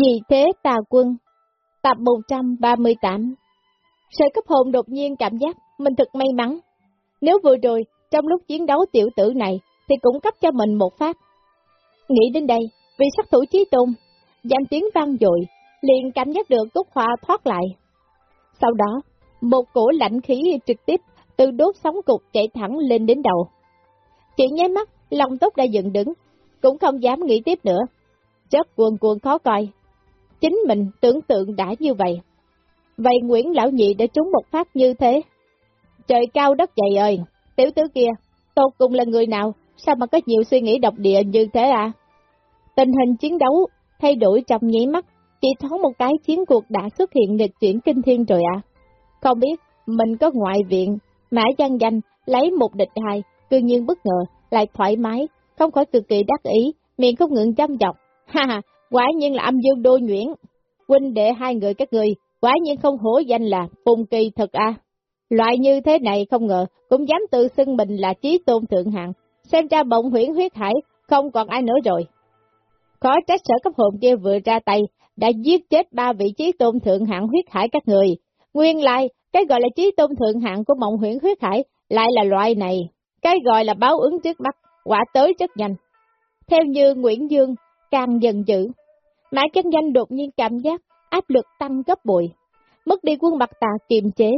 Vì thế tà quân, tập 138 Sở cấp hồn đột nhiên cảm giác mình thật may mắn. Nếu vừa rồi, trong lúc chiến đấu tiểu tử này, thì cũng cấp cho mình một phát. Nghĩ đến đây, vì sát thủ chí tôn, danh tiếng vang dội, liền cảm giác được túc hoa thoát lại. Sau đó, một cổ lạnh khí trực tiếp từ đốt sóng cục chạy thẳng lên đến đầu. Chỉ nháy mắt, lòng tốt đã dựng đứng, cũng không dám nghĩ tiếp nữa. Chất cuồn cuộn khó coi. Chính mình tưởng tượng đã như vậy. Vậy Nguyễn Lão Nhị đã trúng một phát như thế. Trời cao đất dày ơi, tiểu tứ kia, tôi cùng là người nào, sao mà có nhiều suy nghĩ độc địa như thế à? Tình hình chiến đấu thay đổi trong nháy mắt, chỉ thoáng một cái chiến cuộc đã xuất hiện lịch chuyển kinh thiên rồi à? Không biết, mình có ngoại viện, mã gian danh, lấy một địch hai, cư nhiên bất ngờ, lại thoải mái, không khỏi cực kỳ đắc ý, miệng không ngừng chăm chọc. Ha ha, quả nhiên là âm dương đô nhuyễn. Huynh đệ hai người các người, quả nhiên không hổ danh là phùng kỳ thật à. Loại như thế này không ngờ, cũng dám tự xưng mình là trí tôn thượng hạng. Xem ra bỗng huyễn huyết hải, không còn ai nữa rồi. Khó trách sở cấp hồn kia vừa ra tay, đã giết chết ba vị trí tôn thượng hạng huyết hải các người. Nguyên lai, cái gọi là trí tôn thượng hạng của mộng huyễn huyết hải lại là loại này. Cái gọi là báo ứng trước mắt, quả tới rất nhanh. Theo như Nguyễn Dương, càng dần dữ, Mã chân danh đột nhiên cảm giác áp lực tăng gấp bội, mất đi quân mặt tà kiềm chế.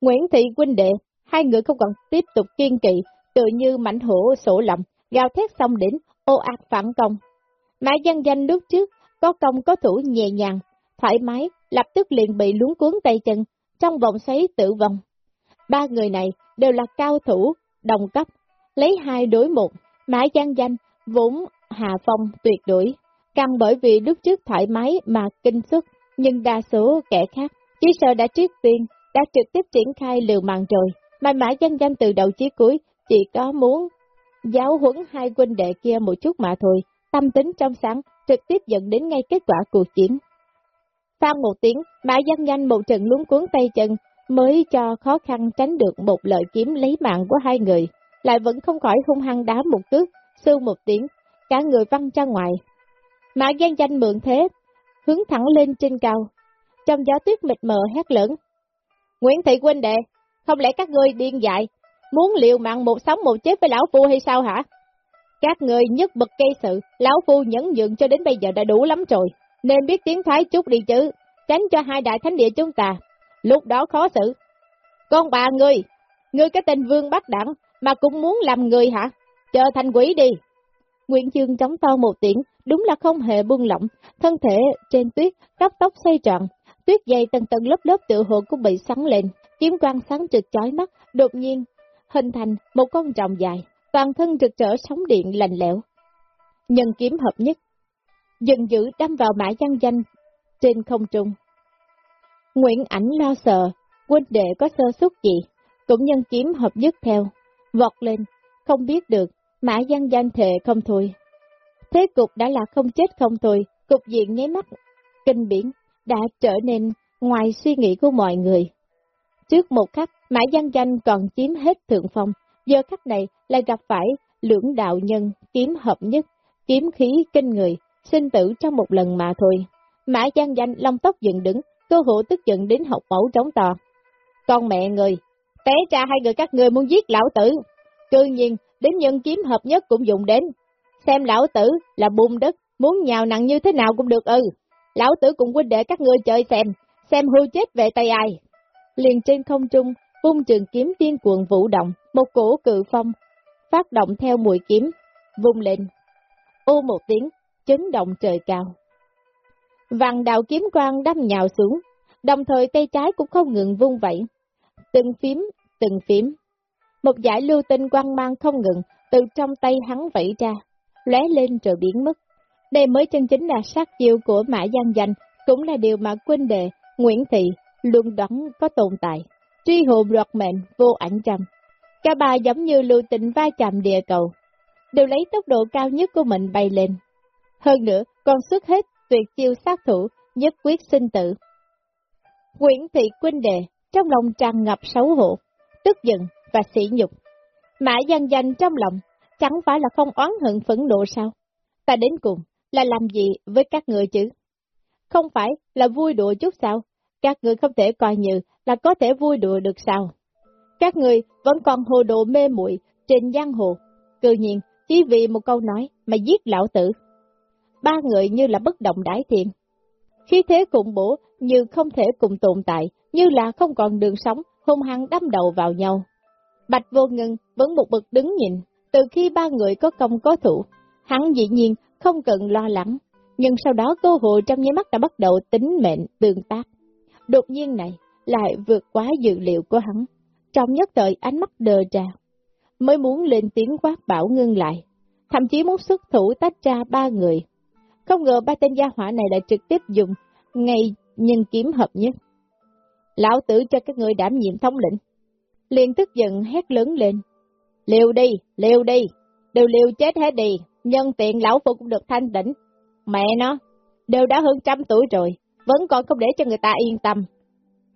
Nguyễn Thị huynh đệ, hai người không còn tiếp tục kiên kỵ, tự như mảnh hổ sổ lầm, gào thét xong đến, ô ạt phản công. Mã dân danh lúc trước, có công có thủ nhẹ nhàng, thoải mái, lập tức liền bị luống cuốn tay chân, trong vòng xoáy tử vong. Ba người này đều là cao thủ, đồng cấp, lấy hai đối một, Mã Giang Danh vốn hạ phong tuyệt đối, càng bởi vì lúc trước thoải mái mà kinh xuất, nhưng đa số kẻ khác chỉ sợ đã triết tiên, đã trực tiếp triển khai liều mạng rồi, mà mãi danh Danh từ đầu chí cuối chỉ có muốn giáo huấn hai quân đệ kia một chút mà thôi, tâm tính trong sáng, trực tiếp dẫn đến ngay kết quả cuộc chiến. Phan một tiếng, Mã dân Nhanh một trận luống cuốn tay chân, mới cho khó khăn tránh được một lợi kiếm lấy mạng của hai người, lại vẫn không khỏi hung hăng đá một cước, sư một tiếng, cả người văng ra ngoài. Mã gian Danh mượn thế, hướng thẳng lên trên cao, trong gió tuyết mịt mờ hét lớn. Nguyễn Thị Quynh Đệ, không lẽ các ngươi điên dại, muốn liệu mạng một sống một chết với lão phu hay sao hả? Các người nhất bậc cây sự, lão phu nhẫn nhượng cho đến bây giờ đã đủ lắm rồi, nên biết tiếng thái chút đi chứ, tránh cho hai đại thánh địa chúng ta, lúc đó khó xử. Con bà ngươi, ngươi cái tên vương bắt đẳng, mà cũng muốn làm người hả? Chờ thành quỷ đi. Nguyễn Dương chống to một tiếng, đúng là không hề buông lỏng, thân thể trên tuyết, tóc tóc xoay tròn, tuyết dày tầng tầng lớp lớp tự hộ cũng bị sắn lên, kiếm quang sáng trực chói mắt, đột nhiên, hình thành một con rồng dài, toàn thân rực rỡ sóng điện lành lẽo. Nhân kiếm hợp nhất, dần dữ đâm vào mã gian danh trên không trung. Nguyễn ảnh lo sợ, quân đệ có sơ suất gì, cũng nhân kiếm hợp nhất theo, vọt lên, không biết được, mã Giang Giang thề không thôi. Thế cục đã là không chết không thôi, cục diện nháy mắt, kinh biển, đã trở nên ngoài suy nghĩ của mọi người. Trước một khắc, Mã Giang Danh còn chiếm hết thượng phong, giờ khắc này lại gặp phải lưỡng đạo nhân kiếm hợp nhất, kiếm khí kinh người, sinh tử trong một lần mà thôi. Mã Giang Danh long tóc dựng đứng, cơ hộ tức giận đến học mẫu trống to. Con mẹ người, té ra hai người các người muốn giết lão tử. Cư nhiên, đến nhân kiếm hợp nhất cũng dùng đến. Xem lão tử là bùn đất, muốn nhào nặng như thế nào cũng được ư. Lão tử cùng huynh đệ các ngươi chơi xem, xem hưu chết về tay ai. Liền trên không trung, vung trường kiếm tiên cuộn vũ động, một cổ cự phong, phát động theo mùi kiếm, vung lên. Ô một tiếng, chấn động trời cao. Vàng đạo kiếm quang đâm nhào xuống, đồng thời tay trái cũng không ngừng vung vẩy. Từng phím, từng phím. Một giải lưu tinh quang mang không ngừng, từ trong tay hắn vẫy ra, lóe lên rồi biến mất. Đây mới chân chính là sát chiêu của Mã Giang Danh, cũng là điều mà quân đề Nguyễn Thị luôn đoán có tồn tại. Truy hồn đoạt mệnh, vô ảnh trầm. Cả ba giống như lưu tình va chạm địa cầu, đều lấy tốc độ cao nhất của mình bay lên. Hơn nữa, còn xuất hết tuyệt chiêu sát thủ, nhất quyết sinh tử. Nguyễn Thị Quynh đề trong lòng tràn ngập xấu hổ, tức giận và sỉ nhục. Mã gian danh trong lòng, chẳng phải là không oán hận phẫn nộ sao? Ta đến cùng, là làm gì với các người chứ? không phải là vui đùa chút sao? Các người không thể coi như là có thể vui đùa được sao? Các người vẫn còn hồ đồ mê muội trên giang hồ. cự nhiên, chỉ vì một câu nói mà giết lão tử. Ba người như là bất động đái thiện. Khi thế cùng bổ như không thể cùng tồn tại, như là không còn đường sống, hung hăng đâm đầu vào nhau. Bạch vô ngân vẫn một bực đứng nhìn, từ khi ba người có công có thủ, hắn dĩ nhiên không cần lo lắng, nhưng sau đó cơ hội trong nháy mắt đã bắt đầu tính mệnh tương tác. Đột nhiên này lại vượt quá dự liệu của hắn, trong nhất thời ánh mắt đờ ra, mới muốn lên tiếng quát bảo ngưng lại, thậm chí muốn xuất thủ tách ra ba người. Không ngờ ba tên gia hỏa này lại trực tiếp dùng ngay nhân kiếm hợp nhất. Lão tử cho các người đảm nhiệm thống lĩnh liền tức giận hét lớn lên. Liều đi, liều đi, đều liều chết hết đi, nhân tiện lão phụ cũng được thanh tĩnh. Mẹ nó, đều đã hơn trăm tuổi rồi, vẫn còn không để cho người ta yên tâm.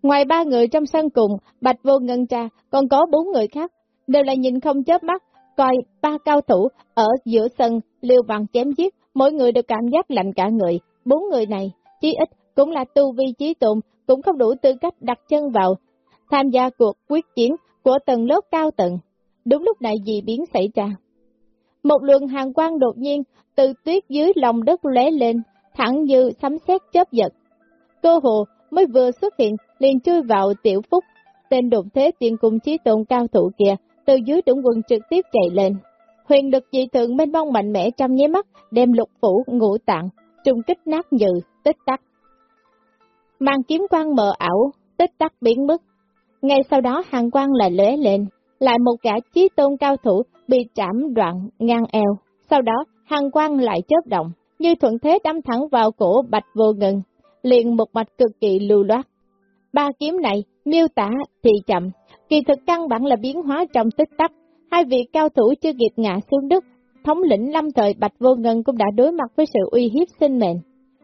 Ngoài ba người trong sân cùng, Bạch Vô Ngân cha còn có bốn người khác, đều là nhìn không chớp mắt, coi ba cao thủ ở giữa sân liều bằng chém giết, mỗi người đều cảm giác lạnh cả người. Bốn người này, chí ít cũng là tu vi trí tụng, cũng không đủ tư cách đặt chân vào, tham gia cuộc quyết chiến của tầng lớp cao tầng. Đúng lúc này gì biến xảy ra. Một luồng hàng quang đột nhiên từ tuyết dưới lòng đất lóe lên, thẳng như sấm sét chớp giật. Cơ hồ mới vừa xuất hiện liền chui vào tiểu phúc, tên đụng thế tiên cung trí tôn cao thủ kia, từ dưới đũng quân trực tiếp chạy lên. Huyền lực dị thượng mênh mông mạnh mẽ trong nháy mắt, đem lục phủ ngũ tạng, trung kích nát nhừ, tích tắc. Mang kiếm quang mờ ảo, tích tắc biến mất. Ngay sau đó hàng quang lại lóe lên, lại một gã chí tôn cao thủ bị trảm đoạn ngang eo. Sau đó, hàng quang lại chớp động, như thuận thế đâm thẳng vào cổ bạch vô ngân, liền một mạch cực kỳ lưu loát. Ba kiếm này, miêu tả thì chậm, kỳ thực căn bản là biến hóa trong tích tắc. Hai vị cao thủ chưa kịp ngã xuống đất, thống lĩnh lâm thời Bạch Vô Ngân cũng đã đối mặt với sự uy hiếp sinh mệnh.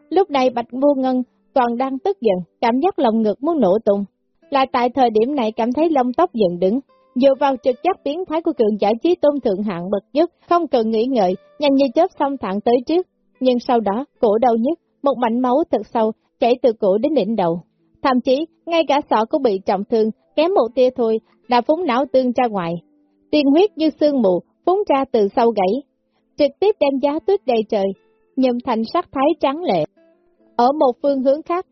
Lúc này Bạch Vô Ngân còn đang tức giận, cảm giác lòng ngực muốn nổ tung là tại thời điểm này cảm thấy lông tóc dựng đứng, dựa vào trực giác biến thái của cường giả trí tôn thượng hạng bậc nhất, không cần nghĩ ngợi, nhanh như chớp xong thẳng tới trước. Nhưng sau đó, cổ đau nhất, một mảnh máu thật sâu, chảy từ cổ đến đỉnh đầu. Thậm chí, ngay cả sọ cũng bị trọng thương, kém một tia thôi, đã phúng não tương ra ngoài. Tiền huyết như sương mù, phúng ra từ sau gãy, trực tiếp đem giá tuyết đầy trời, nhầm thành sắc thái trắng lệ. Ở một phương hướng khác,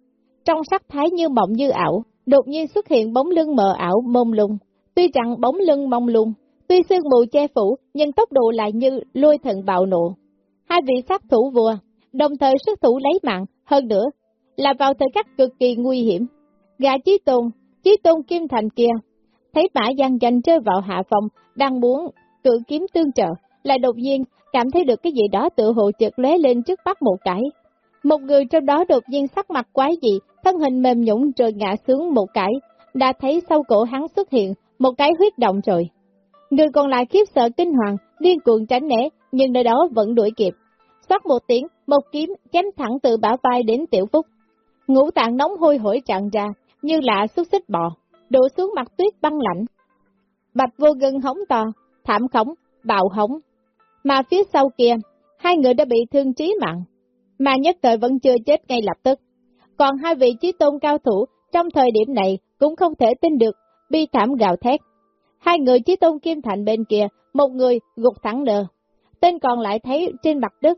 trong sắc thái như mộng như ảo, đột nhiên xuất hiện bóng lưng mờ ảo mông lung. Tuy rằng bóng lưng mông lung, tuy sương mù che phủ, nhưng tốc độ lại như lôi thần bạo nộ. Hai vị sát thủ vua, đồng thời xuất thủ lấy mạng, hơn nữa, là vào thời khắc cực kỳ nguy hiểm. Gà Chí Tôn, Chí Tôn Kim Thành kia, thấy mã giang danh rơi vào hạ phòng, đang muốn cự kiếm tương trợ, lại đột nhiên cảm thấy được cái gì đó tự hộ chợt lóe lên trước mắt một cái. Một người trong đó đột nhiên sắc mặt quái dị, thân hình mềm nhũng rồi ngã xuống một cái, đã thấy sau cổ hắn xuất hiện một cái huyết động rồi. Người còn lại khiếp sợ kinh hoàng, điên cuồng tránh né, nhưng nơi đó vẫn đuổi kịp. Xót một tiếng, một kiếm chém thẳng từ bả vai đến tiểu phúc. Ngũ tạng nóng hôi hổi tràn ra, như là xúc xích bò, đổ xuống mặt tuyết băng lạnh. Bạch vô gân hống to, thảm khống, bạo hống. Mà phía sau kia, hai người đã bị thương trí mạng, mà nhất thời vẫn chưa chết ngay lập tức. Còn hai vị trí tôn cao thủ trong thời điểm này cũng không thể tin được, bi thảm gào thét. Hai người trí tôn kim thành bên kia, một người gục thẳng đờ, tên còn lại thấy trên mặt đất.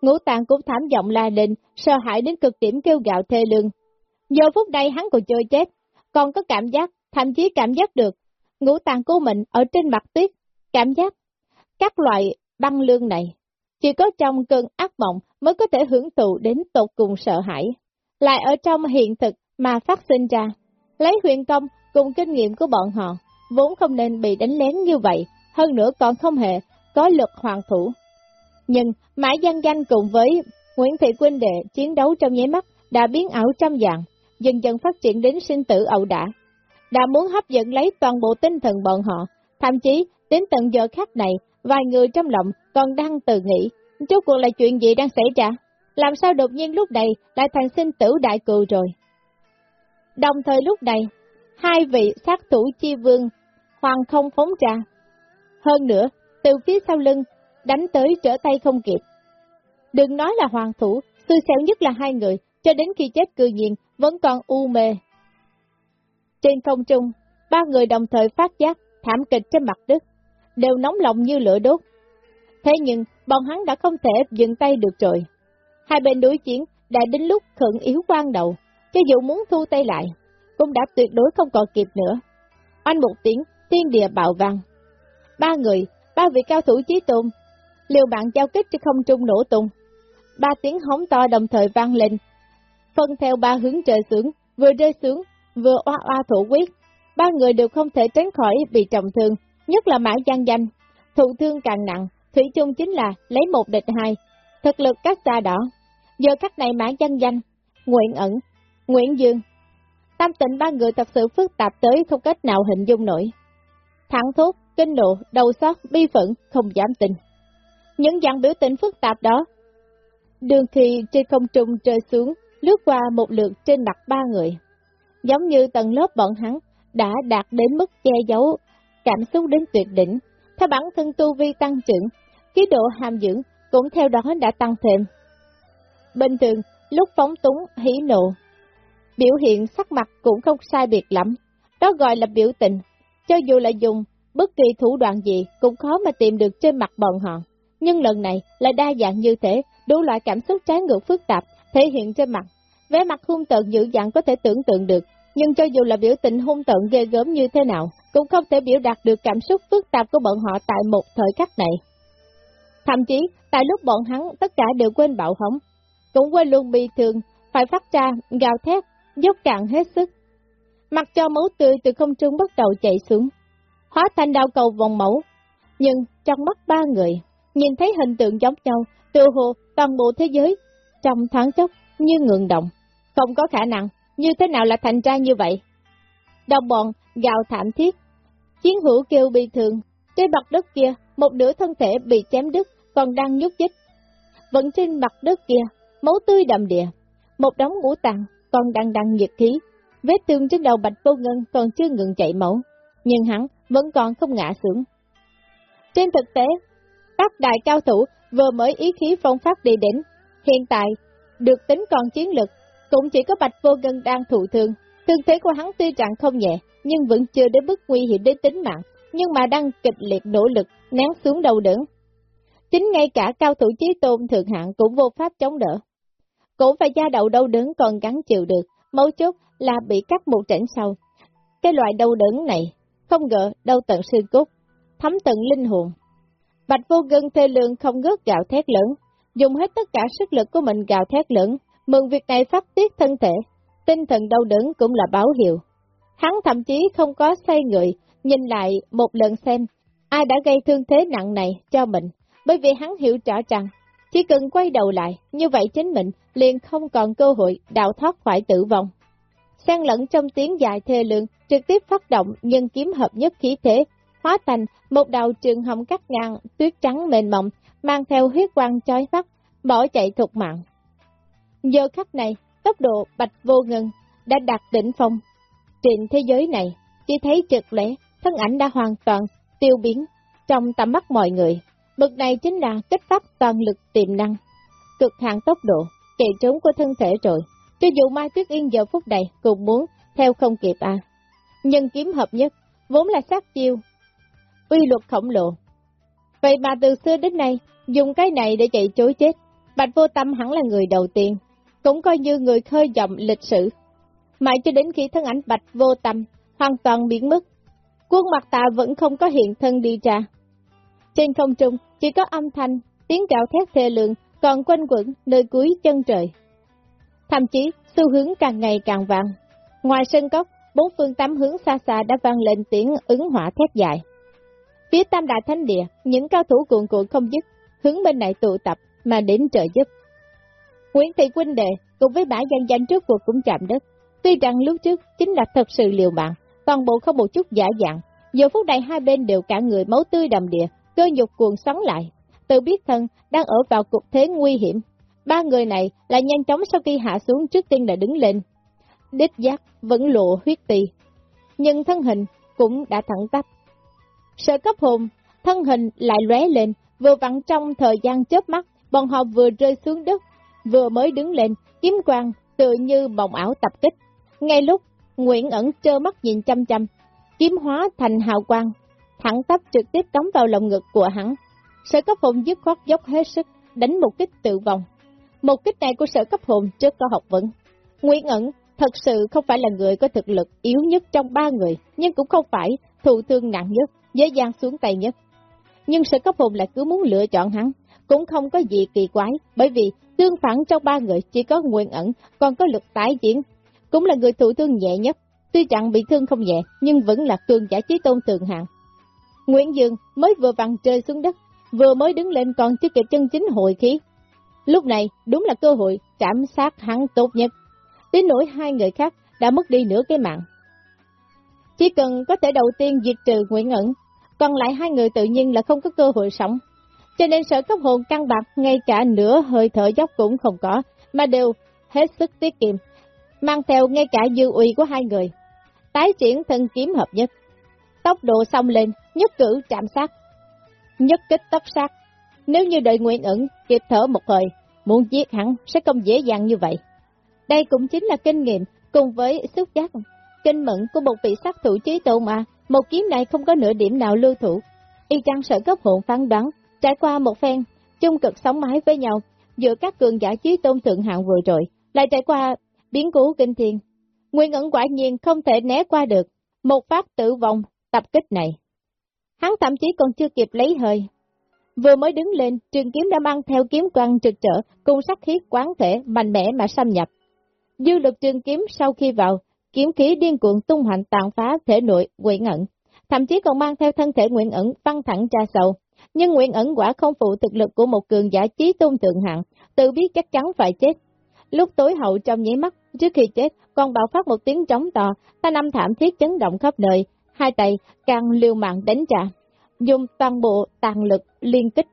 Ngũ tạng cũng thảm giọng la lên, sợ hãi đến cực điểm kêu gạo thê lương. Giờ phút đây hắn còn chưa chết, còn có cảm giác, thậm chí cảm giác được, ngũ tạng của mình ở trên mặt tuyết, cảm giác các loại băng lương này. Chỉ có trong cơn ác mộng mới có thể hưởng thụ đến tột cùng sợ hãi. Lại ở trong hiện thực mà phát sinh ra, lấy huyền công cùng kinh nghiệm của bọn họ, vốn không nên bị đánh lén như vậy, hơn nữa còn không hề có lực hoàng thủ. Nhưng Mã Giang Danh cùng với Nguyễn Thị Quynh Đệ chiến đấu trong nháy mắt đã biến ảo trăm dạng, dần dần phát triển đến sinh tử ẩu đả. Đã muốn hấp dẫn lấy toàn bộ tinh thần bọn họ, thậm chí đến tận giờ khắc này, vài người trong lòng còn đang tự nghĩ, trước cuộc là chuyện gì đang xảy ra? Làm sao đột nhiên lúc này lại thành sinh tử đại cừu rồi? Đồng thời lúc này, hai vị sát thủ chi vương hoàng không phóng ra. Hơn nữa, từ phía sau lưng, đánh tới trở tay không kịp. Đừng nói là hoàng thủ, xui xẻo nhất là hai người, cho đến khi chết cư nhiên vẫn còn u mê. Trên không trung, ba người đồng thời phát giác thảm kịch trên mặt đất, đều nóng lòng như lửa đốt. Thế nhưng, bọn hắn đã không thể dừng tay được rồi. Hai bên đối chiến đã đến lúc khẩn yếu quan đầu, cho dù muốn thu tay lại, cũng đã tuyệt đối không còn kịp nữa. Anh một tiếng, thiên địa bạo vang. Ba người, ba vị cao thủ chí tôn, liều mạng giao kích trên không trung nổ tung. Ba tiếng hóng to đồng thời vang lên, phân theo ba hướng trời xuống, vừa rơi xuống, vừa oa oa thủ quyết. Ba người đều không thể tránh khỏi bị trọng thương, nhất là mã gian danh. Thụ thương càng nặng, thủy chung chính là lấy một địch hai, thực lực các xa đỏ. Giờ khắc này mã gian danh, Nguyễn ẩn, Nguyễn Dương. Tâm tình ba người thật sự phức tạp tới không cách nào hình dung nổi. Thẳng thốt, kinh nộ, đầu xót, bi phẫn, không dám tin. Những dạng biểu tình phức tạp đó, đường thì trên không trung rơi xuống, lướt qua một lượt trên mặt ba người. Giống như tầng lớp bọn hắn đã đạt đến mức che giấu cảm xúc đến tuyệt đỉnh, theo bản thân tu vi tăng trưởng, khí độ hàm dưỡng cũng theo đó đã tăng thêm. Bình thường, lúc phóng túng, hỉ nộ, biểu hiện sắc mặt cũng không sai biệt lắm, đó gọi là biểu tình, cho dù là dùng bất kỳ thủ đoạn gì cũng khó mà tìm được trên mặt bọn họ. Nhưng lần này là đa dạng như thế, đủ loại cảm xúc trái ngược phức tạp thể hiện trên mặt. Vẻ mặt hung tợn dữ dằn có thể tưởng tượng được, nhưng cho dù là biểu tình hung tợn ghê gớm như thế nào, cũng không thể biểu đạt được cảm xúc phức tạp của bọn họ tại một thời khắc này. Thậm chí, tại lúc bọn hắn tất cả đều quên bạo hống, cũng quên luôn bị thương, phải phát ra, gào thét, dốc cạn hết sức. Mặc cho máu tươi từ không trung bắt đầu chảy xuống, hóa thành đau cầu vòng mẫu. Nhưng trong mắt ba người, nhìn thấy hình tượng giống nhau, tự hồ toàn bộ thế giới, trong thoáng chốc như ngượng động. Không có khả năng, như thế nào là thành ra như vậy? Đồng bọn gào thảm thiết, chiến hữu kêu bị thương, trên mặt đất kia, một nửa thân thể bị chém đứt, còn đang nhúc nhích. Vẫn trên mặt đất kia, máu tươi đầm địa, một đống ngũ tạng còn đang đăng nhiệt khí, vết thương trên đầu bạch vô ngân còn chưa ngừng chảy máu, nhưng hắn vẫn còn không ngã xuống. Trên thực tế, các đại cao thủ vừa mới ý khí phong phát đi đến, hiện tại, được tính còn chiến lực, cũng chỉ có bạch vô ngân đang thụ thương, thương thế của hắn tuy rằng không nhẹ, nhưng vẫn chưa đến mức nguy hiểm đến tính mạng, nhưng mà đang kịch liệt nỗ lực, nén xuống đầu đớn. Chính ngay cả cao thủ chí tôn thượng hạng cũng vô pháp chống đỡ. Cổ và da đầu đau đớn còn gắn chịu được, mấu chốt là bị cắt một trận sau. Cái loại đau đớn này, không ngờ đau tận xương cốt, thấm tận linh hồn. Bạch vô gân thê lương không ngớt gạo thét lớn, dùng hết tất cả sức lực của mình gạo thét lớn, mừng việc này phát tiết thân thể, tinh thần đau đớn cũng là báo hiệu. Hắn thậm chí không có say người, nhìn lại một lần xem, ai đã gây thương thế nặng này cho mình, bởi vì hắn hiểu rõ rằng, chỉ cần quay đầu lại, như vậy chính mình liền không còn cơ hội đào thoát khỏi tử vong. xen lẫn trong tiếng dài thê lương trực tiếp phát động nhân kiếm hợp nhất khí thế, hóa thành một đầu trường hồng cắt ngang, tuyết trắng mềm mộng, mang theo huyết quang chói mắt, bỏ chạy thục mạng. Giờ khắc này, tốc độ bạch vô ngân đã đạt đỉnh phong. Trên thế giới này, chỉ thấy trực lẽ, thân ảnh đã hoàn toàn tiêu biến trong tầm mắt mọi người. Bực này chính là kích phát toàn lực tiềm năng, cực hạn tốc độ, chạy trốn của thân thể rồi. Cho dù Mai Tuyết Yên giờ phút này cũng muốn theo không kịp à. Nhân kiếm hợp nhất, vốn là sát chiêu, uy luật khổng lồ. Vậy mà từ xưa đến nay, dùng cái này để chạy chối chết, Bạch Vô Tâm hẳn là người đầu tiên, cũng coi như người khơi dòng lịch sử. Mãi cho đến khi thân ảnh Bạch Vô Tâm hoàn toàn biến mất, quân mặt ta vẫn không có hiện thân đi ra. Trên không trung, chỉ có âm thanh, tiếng gạo thét thê lượng, còn quanh quẩn nơi cuối chân trời. Thậm chí, xu hướng càng ngày càng vàng. Ngoài sân cốc, bốn phương tám hướng xa xa đã vang lên tiếng ứng hỏa thét dài. Phía Tam Đại Thánh Địa, những cao thủ cuộn cuộn không dứt, hướng bên này tụ tập mà đến trợ giúp. Nguyễn Thị Quynh Đệ cùng với bả dân danh trước cuộc cũng chạm đất. Tuy rằng lúc trước chính là thật sự liều mạng, toàn bộ không một chút giả dạng. Giờ phút này hai bên đều cả người máu tươi đầm địa, cơ nhục cuồng xoắn lại. Tự biết thân đang ở vào cục thế nguy hiểm. Ba người này là nhanh chóng sau khi hạ xuống trước tiên đã đứng lên. Đích giác vẫn lộ huyết tì. Nhưng thân hình cũng đã thẳng tắp. Sợ cấp hồn, thân hình lại lóe lên, vừa vặn trong thời gian chớp mắt, bọn họ vừa rơi xuống đất, vừa mới đứng lên, kiếm quang tự như bồng ảo tập kích. Ngay lúc Nguyễn ẩn trơ mắt nhìn chăm chăm, kiếm hóa thành hào quang, thẳng tắp trực tiếp cắm vào lồng ngực của hắn. Sở cấp hồn dứt khoát dốc hết sức, đánh một kích tự vòng. Một kích này của sở cấp hồn trước có học vững. Nguyễn ẩn thật sự không phải là người có thực lực yếu nhất trong ba người, nhưng cũng không phải thụ thương nặng nhất, dễ dàng xuống tay nhất. Nhưng sở cấp hồn lại cứ muốn lựa chọn hắn, cũng không có gì kỳ quái, bởi vì tương phản trong ba người chỉ có Nguyễn ẩn, còn có lực tái diễn, cũng là người thụ thương nhẹ nhất, tuy chẳng bị thương không nhẹ, nhưng vẫn là cường giả trí tôn tường hạng. Nguyễn Dương mới vừa vặn rơi xuống đất, vừa mới đứng lên còn chưa kịp chân chính hội khí. Lúc này đúng là cơ hội trảm sát hắn tốt nhất. Đến nỗi hai người khác đã mất đi nửa cái mạng. Chỉ cần có thể đầu tiên diệt trừ Nguyễn ẩn, còn lại hai người tự nhiên là không có cơ hội sống. Cho nên sở cấp hồn căng bạc ngay cả nửa hơi thở dốc cũng không có, mà đều hết sức tiết kiệm, mang theo ngay cả dư uy của hai người. Tái triển thân kiếm hợp nhất, tốc độ xông lên, nhất cử chạm sát, nhất kích tốc sát. Nếu như đợi nguyện ẩn kịp thở một hồi, muốn giết hắn sẽ không dễ dàng như vậy. Đây cũng chính là kinh nghiệm cùng với xúc giác, kinh mẫn của một vị sát thủ trí tôn mà, một kiếm này không có nửa điểm nào lưu thủ. Y chăng sợ cấp hồn phán đoán, trải qua một phen, chung cực sống mái với nhau, giữa các cường giả trí tôn thượng hạng vừa rồi, lại trải qua biến cố kinh thiên. Nguyên ẩn quả nhiên không thể né qua được, một phát tử vong, tập kích này. Hắn thậm chí còn chưa kịp lấy hơi. Vừa mới đứng lên, trường kiếm đã mang theo kiếm quang trực trở, cùng sắc khí quán thể, mạnh mẽ mà xâm nhập. Dư lực trường kiếm sau khi vào, kiếm khí điên cuộn tung hoành tàn phá thể nội quỷ ngẩn, thậm chí còn mang theo thân thể Nguyễn ẩn văng thẳng ra sầu nhưng Nguyễn ẩn quả không phụ thực lực của một cường giả trí tôn thượng hạng, tự biết chắc chắn phải chết. Lúc tối hậu trong nháy mắt, trước khi chết, còn bạo phát một tiếng trống to, ta năm thảm thiết chấn động khắp nơi, hai tay càng liều mạng đánh trả, dùng toàn bộ tàn lực liên kích.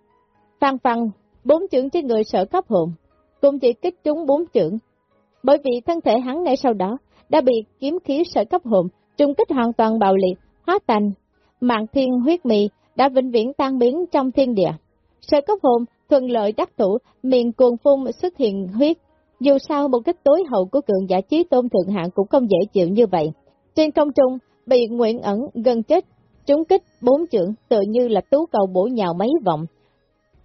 Phan phăng, bốn trưởng trên người sợ cấp hồn, cũng chỉ kích trúng bốn trưởng, Bởi vì thân thể hắn ngay sau đó đã bị kiếm khí sợ cấp hồn trung kích hoàn toàn bạo liệt, hóa thành mạng thiên huyết mì đã vĩnh viễn tan biến trong thiên địa. Sở cấp hồn thuận lợi đắc thủ, miệng cuồng phun xuất hiện huyết. Dù sao một kích tối hậu của cường giả trí tôn thượng hạng cũng không dễ chịu như vậy. Trên không trung, bị nguyện ẩn gần chết, trúng kích bốn trưởng tự như là tú cầu bổ nhào mấy vòng.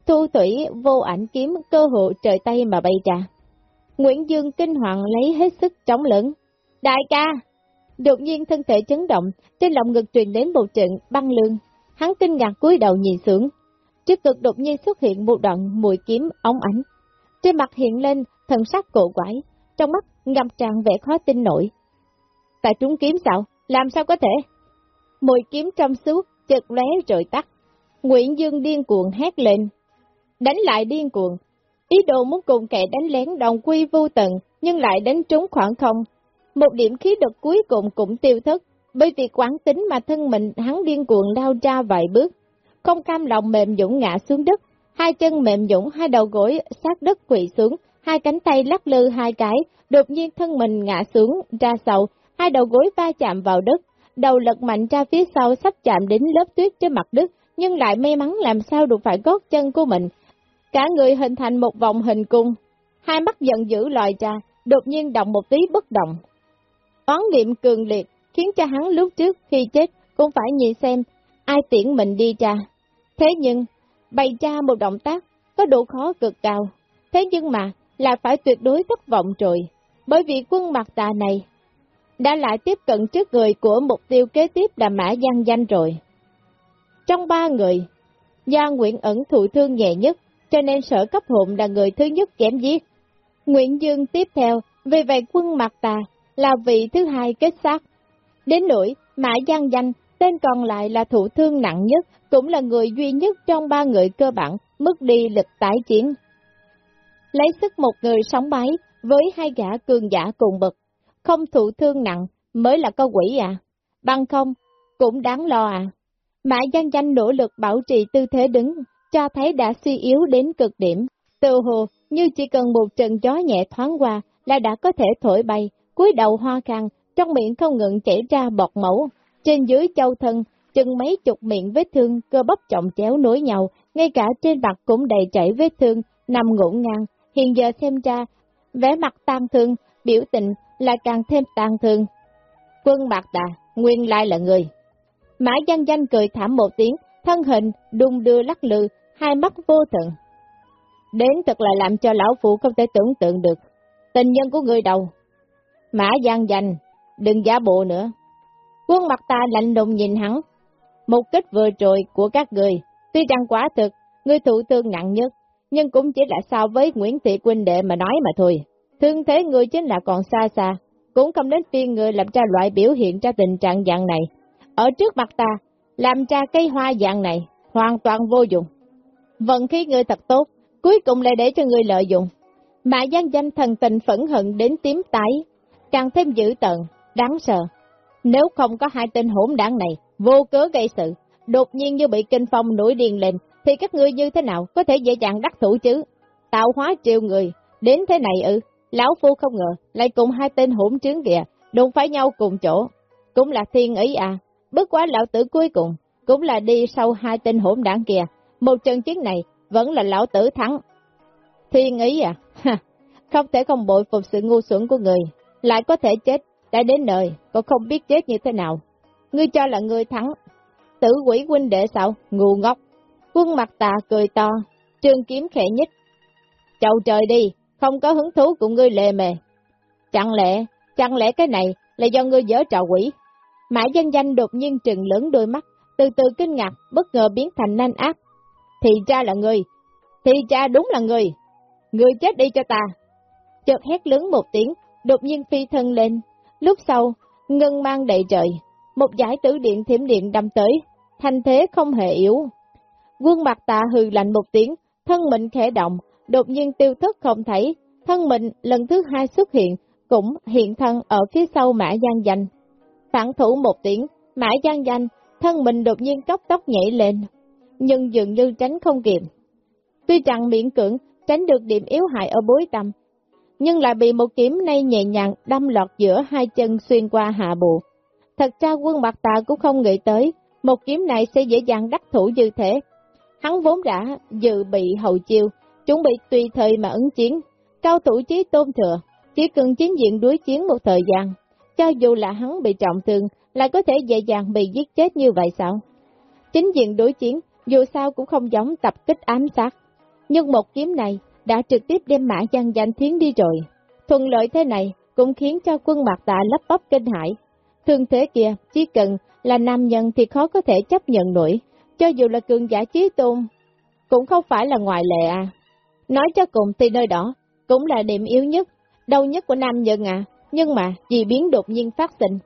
Thu thủy vô ảnh kiếm cơ hội trời tay mà bay ra. Nguyễn Dương kinh hoàng lấy hết sức chống lớn. Đại ca! Đột nhiên thân thể chấn động, trên lòng ngực truyền đến một trận băng lương. Hắn kinh ngạc cúi đầu nhìn xuống. Trước cực đột nhiên xuất hiện một đoạn mùi kiếm ống ánh. Trên mặt hiện lên thần sắc cổ quái, trong mắt ngầm tràn vẻ khó tin nổi. Tại trúng kiếm sao? Làm sao có thể? Mùi kiếm trong suốt, chợt lóe rồi tắt. Nguyễn Dương điên cuồng hét lên. Đánh lại điên cuồng. Ý đồ muốn cùng kẻ đánh lén đồng quy vô tận, nhưng lại đánh trúng khoảng không. Một điểm khí độc cuối cùng cũng tiêu thất, bởi vì quán tính mà thân mình hắn điên cuồng lao ra vài bước. Không cam lòng mềm dũng ngã xuống đất, hai chân mềm dũng, hai đầu gối sát đất quỵ xuống, hai cánh tay lắc lư hai cái, đột nhiên thân mình ngã xuống, ra sau, hai đầu gối va chạm vào đất, đầu lật mạnh ra phía sau sắp chạm đến lớp tuyết trên mặt đất, nhưng lại may mắn làm sao đụng phải gót chân của mình. Cả người hình thành một vòng hình cung, hai mắt giận dữ lòi ra, đột nhiên động một tí bất động. Oán niệm cường liệt, khiến cho hắn lúc trước khi chết cũng phải nhìn xem ai tiễn mình đi ra. Thế nhưng, bày ra một động tác có độ khó cực cao. Thế nhưng mà, là phải tuyệt đối thất vọng rồi, bởi vì quân mặt tà này đã lại tiếp cận trước người của mục tiêu kế tiếp là Mã Giang Danh rồi. Trong ba người, do Nguyễn ẩn thụ thương nhẹ nhất, cho nên sở cấp hụn là người thứ nhất chém giết. Nguyễn Dương tiếp theo, vì vậy quân mặt tà là vị thứ hai kết xác. Đến nỗi, Mã Giang Danh, tên còn lại là thụ thương nặng nhất, cũng là người duy nhất trong ba người cơ bản mất đi lực tái chiến. Lấy sức một người sống bái với hai gã cường giả cùng bậc, không thụ thương nặng mới là có quỷ à, bằng không cũng đáng lo à. Mã Giang Danh nỗ lực bảo trì tư thế đứng, cho thấy đã suy yếu đến cực điểm, tự hồ như chỉ cần một trận gió nhẹ thoáng qua là đã có thể thổi bay, cúi đầu hoa khăn, trong miệng không ngừng chảy ra bọt mẫu, trên dưới châu thân, chừng mấy chục miệng vết thương, cơ bắp trọng chéo nối nhau, ngay cả trên mặt cũng đầy chảy vết thương, nằm ngủ ngang, hiện giờ xem ra, vẻ mặt tan thương, biểu tình là càng thêm tan thương. Quân Mạc Tà, nguyên lai là người. Mã Giang Danh cười thảm một tiếng, thân hình đung đưa lắc lư, hai mắt vô tận. Đến thật là làm cho lão phụ không thể tưởng tượng được. Tình nhân của người đâu? Mã Giang Danh, đừng giả bộ nữa. Quân mặt ta lạnh lùng nhìn hắn. Một kích vừa rồi của các người, tuy rằng quá thực, người thụ thương nặng nhất, nhưng cũng chỉ là so với Nguyễn Thị Quynh Đệ mà nói mà thôi. Thương thế người chính là còn xa xa, cũng không đến phiên người làm ra loại biểu hiện ra tình trạng dạng này. Ở trước mặt ta, làm ra cây hoa dạng này, hoàn toàn vô dụng. Vận khí người thật tốt, cuối cùng lại để cho người lợi dụng. Mà gian danh thần tình phẫn hận đến tím tái, càng thêm dữ tận đáng sợ. Nếu không có hai tên hỗn đảng này, vô cớ gây sự, đột nhiên như bị kinh phong nổi điên lên, thì các ngươi như thế nào có thể dễ dàng đắc thủ chứ? Tạo hóa triều người, đến thế này ư, lão phu không ngờ, lại cùng hai tên hỗn trướng kìa, đụng phải nhau cùng chỗ. Cũng là thiên ý à, bất quá lão tử cuối cùng, cũng là đi sau hai tên hỗn đảng kìa, một trận chiến này vẫn là lão tử thắng. Thiên ý à, không thể không bội phục sự ngu xuẩn của người, lại có thể chết, đã đến nơi, còn không biết chết như thế nào. Ngươi cho là ngươi thắng, tử quỷ huynh đệ sao, ngu ngốc. Quân mặt tà cười to, trương kiếm khẽ nhích. Chầu trời đi, không có hứng thú của ngươi lề mề. Chẳng lẽ, chẳng lẽ cái này là do ngươi dở trò quỷ? Mã danh danh đột nhiên trừng lớn đôi mắt, từ từ kinh ngạc, bất ngờ biến thành nanh ác. Thì ra là ngươi, thì ra đúng là ngươi, ngươi chết đi cho ta. Chợt hét lớn một tiếng, đột nhiên phi thân lên, lúc sau, ngân mang đầy trời, một giải tử điện thiểm điện đâm tới, thanh thế không hề yếu. Quân mặt tà hừ lạnh một tiếng, thân mình khẽ động, đột nhiên tiêu thất không thấy, thân mình lần thứ hai xuất hiện, cũng hiện thân ở phía sau mã giang danh. Phản thủ một tiếng, mã giang danh, thân mình đột nhiên cốc tóc nhảy lên, nhưng dường như tránh không kịp. Tuy rằng miễn cưỡng, tránh được điểm yếu hại ở bối tâm, nhưng lại bị một kiếm nay nhẹ nhàng đâm lọt giữa hai chân xuyên qua hạ bộ. Thật ra quân bạc tạ cũng không nghĩ tới, một kiếm này sẽ dễ dàng đắc thủ như thế. Hắn vốn đã dự bị hậu chiêu, chuẩn bị tùy thời mà ứng chiến. Cao thủ chí tôn thừa, chỉ cần chiến diện đối chiến một thời gian, cho dù là hắn bị trọng thương, lại có thể dễ dàng bị giết chết như vậy sao? Chính diện đối chiến, dù sao cũng không giống tập kích ám sát. Nhưng một kiếm này đã trực tiếp đem mã giang danh thiến đi rồi. Thuận lợi thế này cũng khiến cho quân mặt tạ lấp bắp kinh hãi. Thường thế kia, chỉ cần là nam nhân thì khó có thể chấp nhận nổi, cho dù là cường giả chí tôn, cũng không phải là ngoại lệ à. Nói cho cùng thì nơi đó, cũng là điểm yếu nhất, đau nhất của nam nhân à, nhưng mà dị biến đột nhiên phát sinh.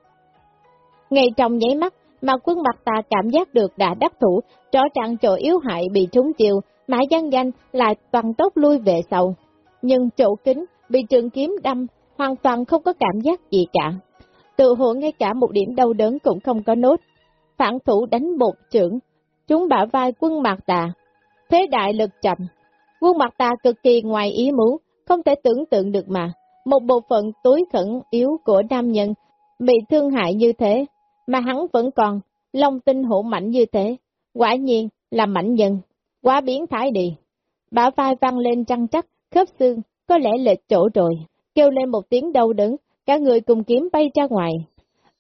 Ngay trong nháy mắt, mà quân mặt tà cảm giác được đã đắc thủ, rõ ràng chỗ yếu hại bị trúng chiều, Mã Giang Danh lại toàn tốc lui về sau. Nhưng chỗ kính bị trường kiếm đâm, hoàn toàn không có cảm giác gì cả. Tự hộ ngay cả một điểm đau đớn cũng không có nốt. Phản thủ đánh một trưởng, chúng bả vai quân mạc tà. Thế đại lực chậm. Quân mạc tà cực kỳ ngoài ý muốn, không thể tưởng tượng được mà. Một bộ phận tối khẩn yếu của nam nhân bị thương hại như thế, mà hắn vẫn còn, long tinh hổ mạnh như thế. Quả nhiên là mạnh nhân quá biến thái đi. Bả vai văng lên trăng chắc, khớp xương, có lẽ lệch chỗ rồi, kêu lên một tiếng đau đớn, cả người cùng kiếm bay ra ngoài.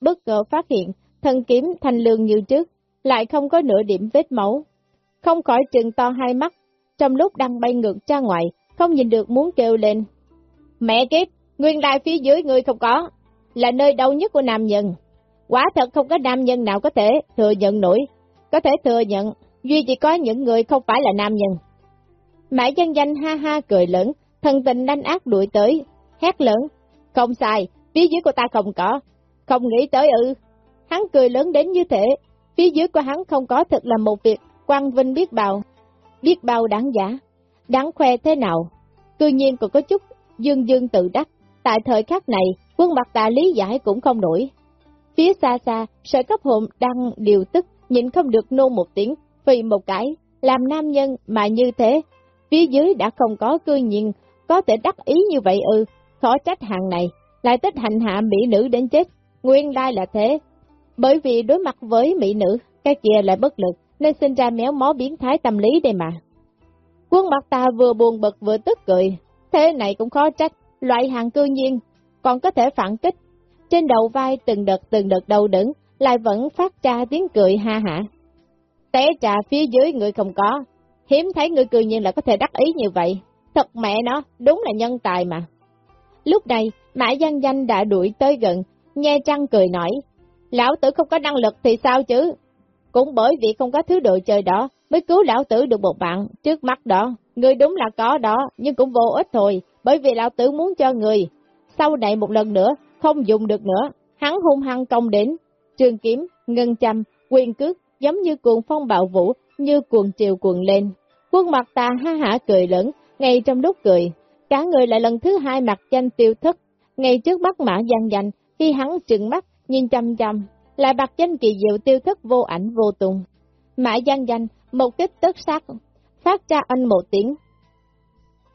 Bất ngờ phát hiện, thân kiếm thanh lương như trước, lại không có nửa điểm vết máu. Không khỏi trừng to hai mắt, trong lúc đang bay ngược ra ngoài, không nhìn được muốn kêu lên. Mẹ kiếp, nguyên lai phía dưới người không có, là nơi đau nhất của nam nhân. Quả thật không có nam nhân nào có thể thừa nhận nổi, có thể thừa nhận duy chỉ có những người không phải là nam nhân. mã dân danh ha ha cười lớn, thần tình đanh ác đuổi tới, hét lớn, không sai, phía dưới của ta không có, không nghĩ tới ư. Hắn cười lớn đến như thế, phía dưới của hắn không có thật là một việc, quang vinh biết bao, biết bao đáng giá, đáng khoe thế nào. Tuy nhiên còn có chút dương dương tự đắc, tại thời khắc này, quân mặt ta lý giải cũng không nổi. Phía xa xa, sợi cấp hồn đang điều tức, nhịn không được nôn một tiếng, vì một cái, làm nam nhân mà như thế, phía dưới đã không có cư nhiên, có thể đắc ý như vậy ư, khó trách hàng này, lại tích hành hạ mỹ nữ đến chết, nguyên lai là thế. Bởi vì đối mặt với mỹ nữ, cái kia lại bất lực, nên sinh ra méo mó biến thái tâm lý đây mà. Quân mặt ta vừa buồn bực vừa tức cười, thế này cũng khó trách, loại hàng cư nhiên, còn có thể phản kích. Trên đầu vai từng đợt từng đợt đầu đứng, lại vẫn phát ra tiếng cười ha hả. Té trà phía dưới người không có, hiếm thấy người cười nhiên là có thể đắc ý như vậy. Thật mẹ nó, đúng là nhân tài mà. Lúc này, Mã Giang Danh đã đuổi tới gần, nghe trăng cười nói, lão tử không có năng lực thì sao chứ? Cũng bởi vì không có thứ đồ chơi đó, mới cứu lão tử được một bạn, trước mắt đó, người đúng là có đó, nhưng cũng vô ích thôi, bởi vì lão tử muốn cho người, sau này một lần nữa, không dùng được nữa, hắn hung hăng công đến, trường kiếm, ngân châm, quyền cước, giống như cuồng phong bạo vũ, như cuồng triều cuồng lên. Quân mặt ta ha hả cười lớn, ngay trong lúc cười, cả người lại lần thứ hai mặt danh tiêu thất, ngay trước mắt mã gian danh, khi hắn trừng mắt, nhìn chăm chăm, lại bạc danh kỳ diệu tiêu thất vô ảnh vô tung. Mã gian danh, một kích tất sát, phát ra anh một tiếng.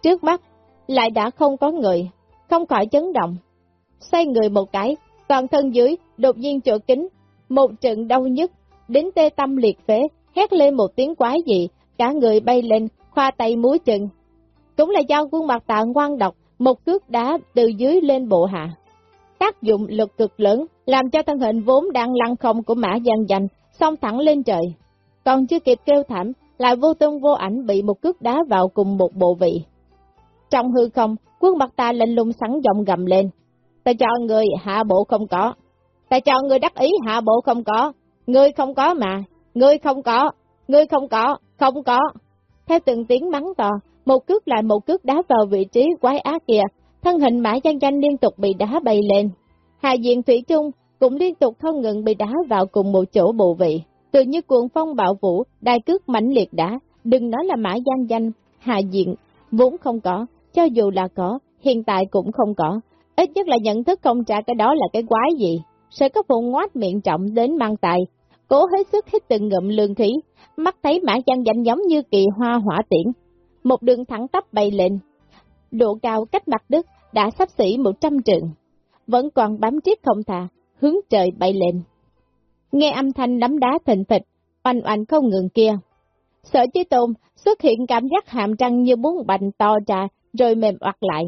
Trước mắt, lại đã không có người, không khỏi chấn động. Xoay người một cái, toàn thân dưới, đột nhiên chỗ kính, một trận đau nhức, đến tê tâm liệt phế, hét lên một tiếng quái dị, cả người bay lên, khoa tay múa chân. Cũng là do quân mặt tạ ngoan độc, một cước đá từ dưới lên bộ hạ. Tác dụng lực cực lớn, làm cho thân hình vốn đang lăn không của mã giang dành, xông thẳng lên trời. Còn chưa kịp kêu thảm, lại vô tung vô ảnh bị một cước đá vào cùng một bộ vị. Trong hư không, quân mặt ta lên lung sẵn giọng gầm lên. Ta cho người hạ bộ không có. Ta cho người đắc ý hạ bộ không có. Ngươi không có mà. Ngươi không có. Ngươi không có. Không có. Theo từng tiếng mắng to, một cước lại một cước đá vào vị trí quái ác kia, thân hình mã danh danh liên tục bị đá bay lên. Hà diện Thủy Trung cũng liên tục không ngừng bị đá vào cùng một chỗ bộ vị. Từ như cuồng phong bạo vũ, đai cước mãnh liệt đá, đừng nói là mã danh danh, hà diện, vốn không có, cho dù là có, hiện tại cũng không có. Ít nhất là nhận thức không trả cái đó là cái quái gì sẽ có vụ ngoát miệng trọng đến mang tài, cố hết sức hít từng ngụm lương khí, mắt thấy mã danh danh giống như kỳ hoa hỏa tiễn. Một đường thẳng tắp bay lên, độ cao cách mặt đất đã sắp xỉ một trăm trượng, vẫn còn bám triết không thà, hướng trời bay lên. Nghe âm thanh đấm đá thịnh thịt, oanh oanh không ngừng kia. Sở chí tôn xuất hiện cảm giác hàm răng như muốn bành to ra, rồi mềm oặt lại.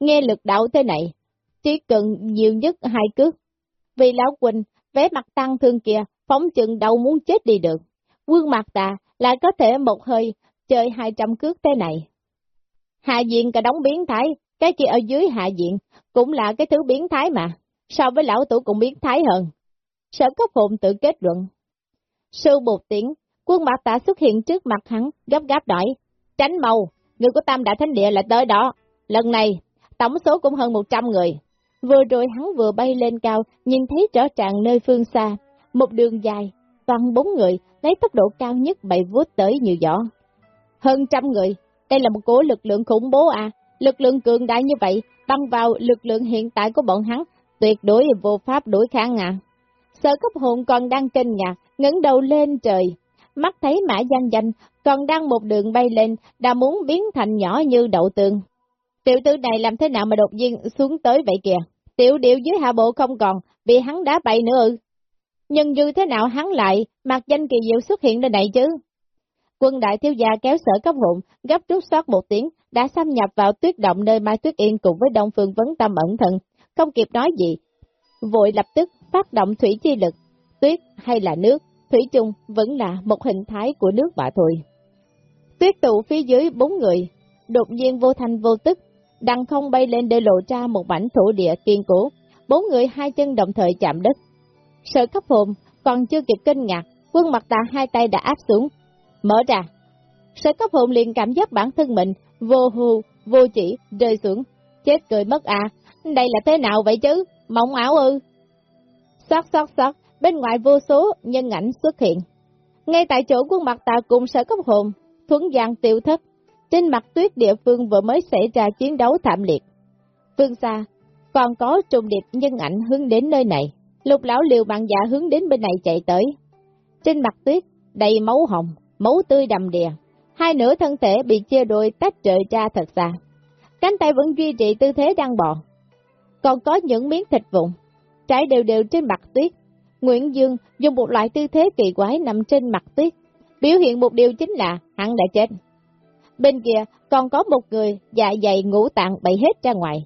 Nghe lực đạo thế này, chỉ cần nhiều nhất hai cước. Vì lão Quỳnh, vé mặt tăng thương kia, phóng chừng đâu muốn chết đi được. Quân mặt ta lại có thể một hơi chơi hai trăm cước thế này. Hạ diện cả đóng biến thái, cái kia ở dưới hạ diện, cũng là cái thứ biến thái mà, so với lão tử cũng biến thái hơn. Sở cấp hồn tự kết luận. Sư một tiếng, quân mặt tạ xuất hiện trước mặt hắn, gấp gáp đợi. Tránh màu, người của Tam Đại Thánh Địa là tới đó. Lần này, tổng số cũng hơn 100 người. Vừa rồi hắn vừa bay lên cao, nhìn thấy rõ ràng nơi phương xa, một đường dài, toàn bốn người, lấy tốc độ cao nhất bay vút tới như gió. Hơn trăm người, đây là một cố lực lượng khủng bố à, lực lượng cường đại như vậy, tăng vào lực lượng hiện tại của bọn hắn, tuyệt đối vô pháp đối kháng à. Sở cấp hồn còn đang kinh ngạc, ngẩng đầu lên trời, mắt thấy mã danh danh, còn đang một đường bay lên, đã muốn biến thành nhỏ như đậu tường. Tiểu tử này làm thế nào mà đột nhiên xuống tới vậy kìa? Tiểu điệu dưới hạ bộ không còn, bị hắn đá bay nữa ư? Nhưng như thế nào hắn lại, mặc danh kỳ diệu xuất hiện nơi này chứ? Quân đại thiếu gia kéo sở cấp hụn, gấp rút xót một tiếng, đã xâm nhập vào tuyết động nơi Mai Tuyết Yên cùng với Đông Phương Vấn Tâm ẩn thận, không kịp nói gì. Vội lập tức phát động thủy chi lực, tuyết hay là nước, thủy chung vẫn là một hình thái của nước mà thôi. Tuyết tụ phía dưới bốn người, đột nhiên vô thanh vô tức, đằng không bay lên để lộ ra một mảnh thổ địa kiên cố, bốn người hai chân đồng thời chạm đất. Sở cấp hồn còn chưa kịp kinh ngạc, quân mặt tà hai tay đã áp xuống, mở ra. Sở cấp hồn liền cảm giác bản thân mình vô hù, vô chỉ, rơi xuống, chết cười mất à, đây là thế nào vậy chứ, mộng ảo ư? Xót xót xót, bên ngoài vô số nhân ảnh xuất hiện. Ngay tại chỗ quân mặt tà cùng sở cấp hồn, thuấn giang tiêu thất, trên mặt tuyết địa phương vừa mới xảy ra chiến đấu thảm liệt. Phương xa, còn có trùng điệp nhân ảnh hướng đến nơi này, lục lão liều bằng dạ hướng đến bên này chạy tới. Trên mặt tuyết, đầy máu hồng, máu tươi đầm đìa, hai nửa thân thể bị chia đôi tách trời ra thật xa. Cánh tay vẫn duy trì tư thế đang bò. Còn có những miếng thịt vụn, trải đều đều trên mặt tuyết. Nguyễn Dương dùng một loại tư thế kỳ quái nằm trên mặt tuyết, biểu hiện một điều chính là hắn đã chết. Bên kia còn có một người dạ dày ngũ tạng bậy hết ra ngoài.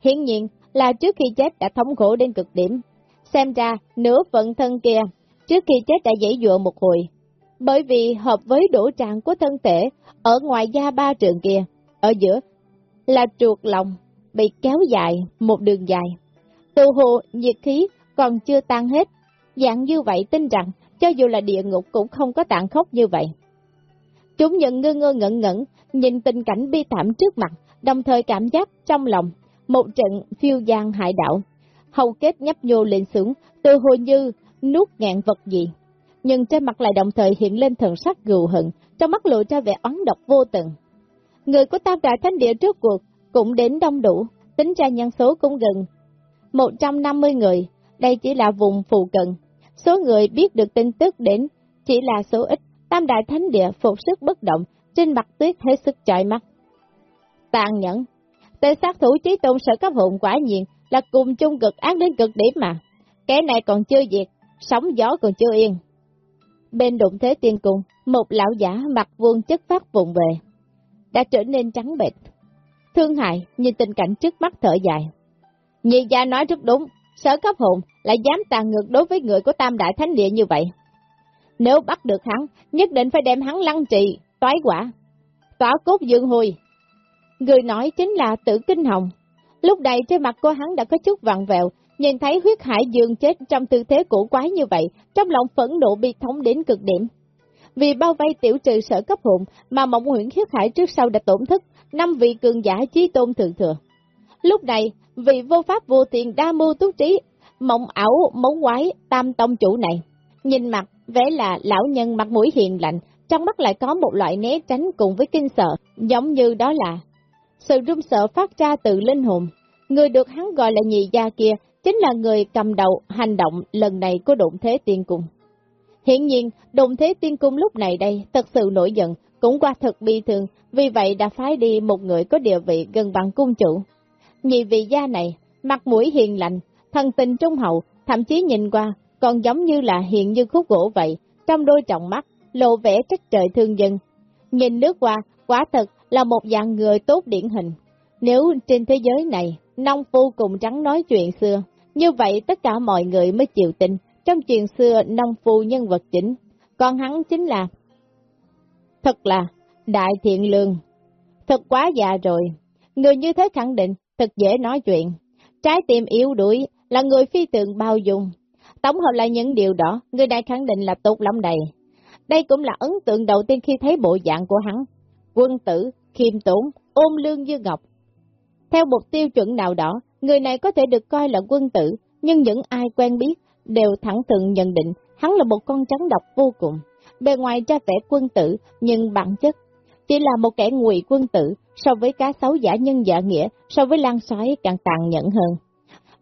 hiển nhiên, là trước khi chết đã thống khổ đến cực điểm. Xem ra, nửa phận thân kia, trước khi chết đã dãy dụa một hồi. Bởi vì hợp với đổ trạng của thân thể, ở ngoài da ba trường kia, ở giữa là chuột lòng, bị kéo dài một đường dài. Tù hồ nhiệt khí còn chưa tan hết, dạng như vậy tin rằng cho dù là địa ngục cũng không có tàn khốc như vậy. Chúng nhận ngơ ngơ ngẩn ngẩn, nhìn tình cảnh bi thảm trước mặt, đồng thời cảm giác trong lòng, một trận phiêu giang hại đạo. Hầu kết nhấp nhô lên xuống, từ hồ như nuốt ngạn vật gì. Nhưng trên mặt lại đồng thời hiện lên thần sắc gù hận, trong mắt lộ ra vẻ oán độc vô tận. Người của tam đại thánh địa trước cuộc cũng đến đông đủ, tính ra nhân số cũng gần 150 người, đây chỉ là vùng phụ cận. Số người biết được tin tức đến chỉ là số ít, tam đại thánh địa phục sức bất động, trên mặt tuyết hết sức chọi mắt. Tàn nhẫn, tên sát thủ trí tôn sở cấp hồn quả nhiên là cùng chung cực ác đến cực điểm mà. Kẻ này còn chưa diệt, sóng gió còn chưa yên. Bên đụng thế tiên cung, một lão giả mặt vuông chất phát vùng về, đã trở nên trắng bệch. Thương hại nhìn tình cảnh trước mắt thở dài. Nhị gia nói rất đúng, sở cấp hồn lại dám tàn ngược đối với người của tam đại thánh địa như vậy. Nếu bắt được hắn, nhất định phải đem hắn lăng trì, toái quả, tỏa cốt dương hồi. Người nói chính là tử kinh hồng. Lúc này trên mặt cô hắn đã có chút vặn vẹo, nhìn thấy huyết hải dương chết trong tư thế cổ quái như vậy, trong lòng phẫn nộ bị thống đến cực điểm. Vì bao vây tiểu trừ sở cấp hụn mà mộng huyện huyết hải trước sau đã tổn thất, năm vị cường giả chí tôn thượng thừa. Lúc này, vị vô pháp vô tiền đa mưu túc trí, mộng ảo móng quái tam tông chủ này. Nhìn mặt, vẽ là lão nhân mặt mũi hiền lạnh, trong mắt lại có một loại né tránh cùng với kinh sợ, giống như đó là sự run sợ phát ra từ linh hồn. Người được hắn gọi là nhị gia kia, chính là người cầm đầu hành động lần này của đụng thế tiên cung. Hiện nhiên, đụng thế tiên cung lúc này đây thật sự nổi giận, cũng qua thật bi thường, vì vậy đã phái đi một người có địa vị gần bằng cung chủ. Nhị vị gia này, mặt mũi hiền lành, thần tình trung hậu, thậm chí nhìn qua, còn giống như là hiện như khúc gỗ vậy, trong đôi trọng mắt, lộ vẻ trách trời thương dân. Nhìn nước qua, quả thật là một dạng người tốt điển hình. Nếu trên thế giới này, nông phu cùng trắng nói chuyện xưa, như vậy tất cả mọi người mới chịu tin, trong chuyện xưa nông phu nhân vật chính, còn hắn chính là... Thật là, đại thiện lương, thật quá già rồi, người như thế khẳng định thật dễ nói chuyện. Trái tim yếu đuối là người phi tượng bao dung. Tổng hợp lại những điều đó, người này khẳng định là tốt lắm đầy. Đây cũng là ấn tượng đầu tiên khi thấy bộ dạng của hắn. Quân tử, khiêm tốn, ôm lương như ngọc. Theo một tiêu chuẩn nào đó, người này có thể được coi là quân tử, nhưng những ai quen biết đều thẳng thừng nhận định hắn là một con trắng độc vô cùng. Bề ngoài ra vẻ quân tử, nhưng bản chất chỉ là một kẻ ngụy quân tử, so với cá sấu giả nhân giả nghĩa, so với lan sói càng tàn nhẫn hơn.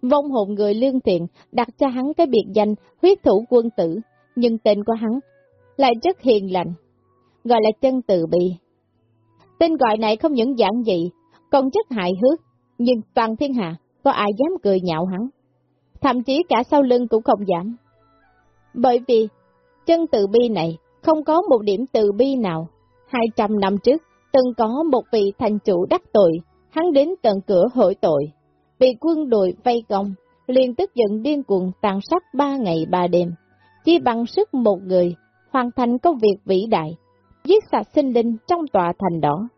Vong hồn người lương thiện đặt cho hắn cái biệt danh huyết thủ quân tử, nhưng tên của hắn lại rất hiền lành, gọi là chân từ bi. Tên gọi này không những giản dị, còn rất hại hước, nhưng toàn thiên hạ có ai dám cười nhạo hắn. Thậm chí cả sau lưng cũng không dám. Bởi vì chân từ bi này không có một điểm từ bi nào 200 năm trước, từng có một vị thành chủ đắc tội, hắn đến tận cửa hội tội, bị quân đội vây công, liền tức giận điên cuồng tàn sát ba ngày ba đêm, chỉ bằng sức một người, hoàn thành công việc vĩ đại, giết sạch sinh linh trong tòa thành đó.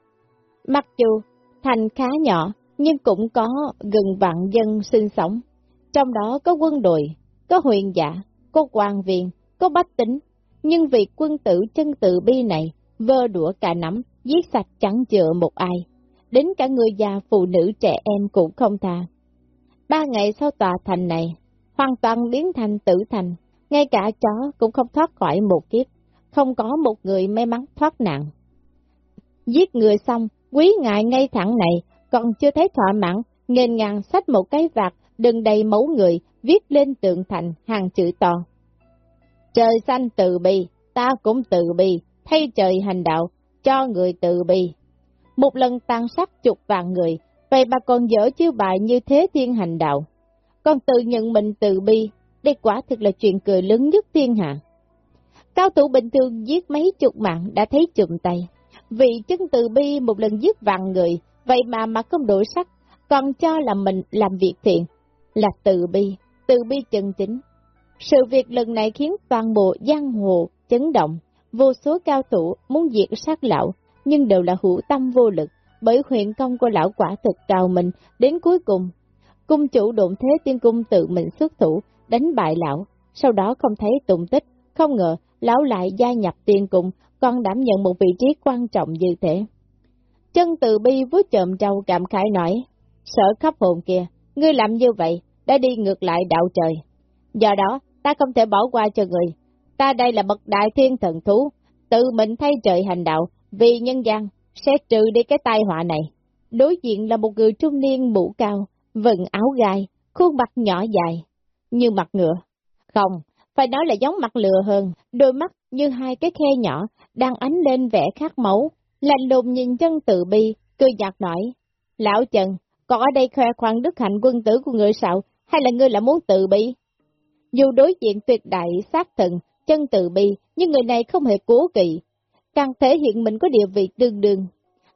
Mặc dù thành khá nhỏ, nhưng cũng có gần vạn dân sinh sống, trong đó có quân đội, có huyền giả, có quan viên, có bách tính, nhưng việc quân tử chân tự bi này vơ đũa cả nắm, giết sạch chẳng chừa một ai. Đến cả người già, phụ nữ, trẻ em cũng không tha. Ba ngày sau tòa thành này, hoàn toàn biến thành tử thành, ngay cả chó cũng không thoát khỏi một kiếp, không có một người may mắn thoát nạn. Giết người xong, quý ngại ngay thẳng này, còn chưa thấy thỏa mãn, nghênh ngang sách một cái vạt, đừng đầy mấu người, viết lên tượng thành hàng chữ to. Trời xanh từ bi, ta cũng từ bi, thay trời hành đạo, cho người tự bi. Một lần tàn sát chục vạn người, vậy mà còn dở chiêu bài như thế thiên hành đạo. Còn tự nhận mình từ bi, đây quả thực là chuyện cười lớn nhất thiên hạ. Cao thủ bình thường giết mấy chục mạng đã thấy chùm tay. Vì chân từ bi một lần giết vạn người, vậy mà mà không đổi sắc, còn cho là mình làm việc thiện, là từ bi, từ bi chân chính. Sự việc lần này khiến toàn bộ giang hồ chấn động, vô số cao thủ muốn diệt sát lão, nhưng đều là hữu tâm vô lực, bởi huyện công của lão quả thực cao mình, đến cuối cùng. Cung chủ độn thế tiên cung tự mình xuất thủ, đánh bại lão, sau đó không thấy tụng tích, không ngờ lão lại gia nhập tiên cung, còn đảm nhận một vị trí quan trọng như thế. Chân từ bi vuốt chậm trâu cảm khải nói, sợ khắp hồn kia, ngươi làm như vậy, đã đi ngược lại đạo trời. Do đó, ta không thể bỏ qua cho người. Ta đây là bậc đại thiên thần thú, tự mình thay trời hành đạo, vì nhân gian, sẽ trừ đi cái tai họa này. Đối diện là một người trung niên mũ cao, vận áo gai, khuôn mặt nhỏ dài, như mặt ngựa. Không, phải nói là giống mặt lừa hơn, đôi mắt như hai cái khe nhỏ, đang ánh lên vẻ khát máu. Lạnh lùng nhìn chân tự bi, cười nhạt nói, Lão Trần, còn ở đây khoe khoang đức hạnh quân tử của người sao, hay là ngươi là muốn tự bi? Dù đối diện tuyệt đại sát thần, chân tự bi, nhưng người này không hề cố kỵ, càng thể hiện mình có địa vị tương đương,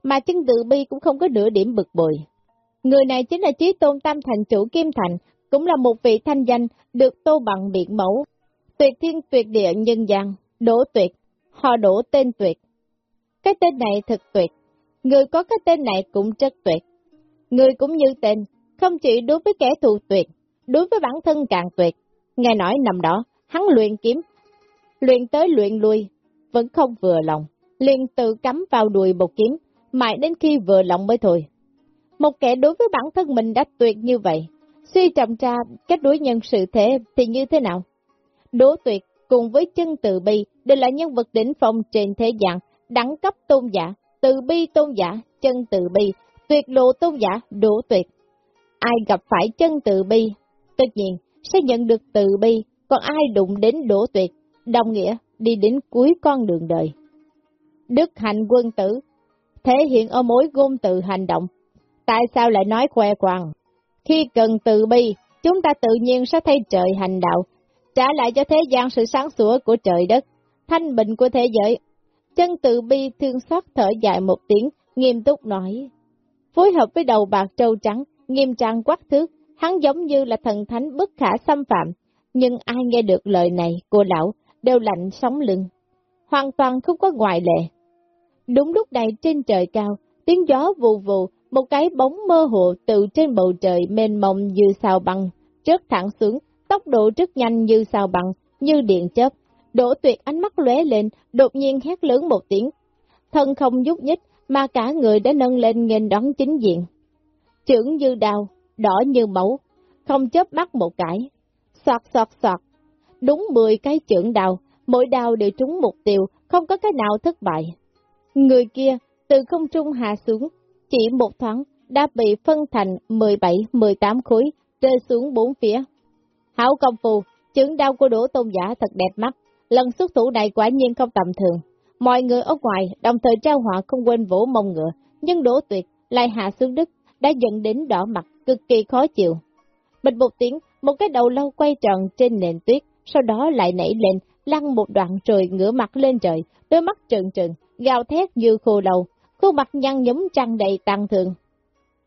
mà chân tự bi cũng không có nửa điểm bực bội. Người này chính là Chí Tôn Tam Thành chủ Kim Thành, cũng là một vị thanh danh được tô bằng biện mẫu. Tuyệt thiên tuyệt địa nhân gian, đổ tuyệt, họ đổ tên tuyệt. Cái tên này thật tuyệt, người có cái tên này cũng rất tuyệt. Người cũng như tên, không chỉ đối với kẻ thù tuyệt, đối với bản thân càng tuyệt. Nghe nói nằm đó, hắn luyện kiếm, luyện tới luyện lui, vẫn không vừa lòng, liền tự cắm vào đùi một kiếm, mãi đến khi vừa lòng mới thôi. Một kẻ đối với bản thân mình đã tuyệt như vậy, suy trầm tra cách đối nhân sự thế thì như thế nào? Đố tuyệt cùng với chân từ bi đều là nhân vật đỉnh phong trên thế gian, đẳng cấp tôn giả, từ bi tôn giả, chân từ bi, tuyệt lộ tôn giả, đố tuyệt. Ai gặp phải chân từ bi, tất nhiên sẽ nhận được từ bi, còn ai đụng đến đổ tuyệt, đồng nghĩa đi đến cuối con đường đời. Đức hạnh quân tử, thể hiện ở mối gôn từ hành động. Tại sao lại nói khoe khoang? Khi cần từ bi, chúng ta tự nhiên sẽ thay trời hành đạo, trả lại cho thế gian sự sáng sủa của trời đất, thanh bình của thế giới. Chân từ bi thương xót thở dài một tiếng, nghiêm túc nói. Phối hợp với đầu bạc trâu trắng, nghiêm trang quát thước, hắn giống như là thần thánh bất khả xâm phạm. Nhưng ai nghe được lời này của lão đều lạnh sóng lưng, hoàn toàn không có ngoại lệ. Đúng lúc này trên trời cao, tiếng gió vù vù, một cái bóng mơ hồ từ trên bầu trời mênh mông như sao băng, rớt thẳng xuống, tốc độ rất nhanh như sao băng, như điện chớp. Đỗ tuyệt ánh mắt lóe lên, đột nhiên hét lớn một tiếng. Thân không nhúc nhích, mà cả người đã nâng lên nghênh đón chính diện. Trưởng như đào, đỏ như máu, không chớp mắt một cái. Xoạt xoạt xoạt, đúng 10 cái trưởng đào, mỗi đào đều trúng mục tiêu, không có cái nào thất bại. Người kia, từ không trung hạ xuống, chỉ một thoáng, đã bị phân thành 17-18 khối, rơi xuống bốn phía. Hảo công phu, trưởng đao của đỗ tôn giả thật đẹp mắt, lần xuất thủ này quả nhiên không tầm thường. Mọi người ở ngoài đồng thời trao họa không quên vỗ mông ngựa, nhưng đỗ tuyệt lại hạ xuống đất, đã dẫn đến đỏ mặt, cực kỳ khó chịu. Bịch một tiếng, một cái đầu lâu quay tròn trên nền tuyết, sau đó lại nảy lên, lăn một đoạn trời ngửa mặt lên trời, đôi mắt trừng trừng, gào thét như khô đầu, khuôn mặt nhăn nhúm trăng đầy tăng thường.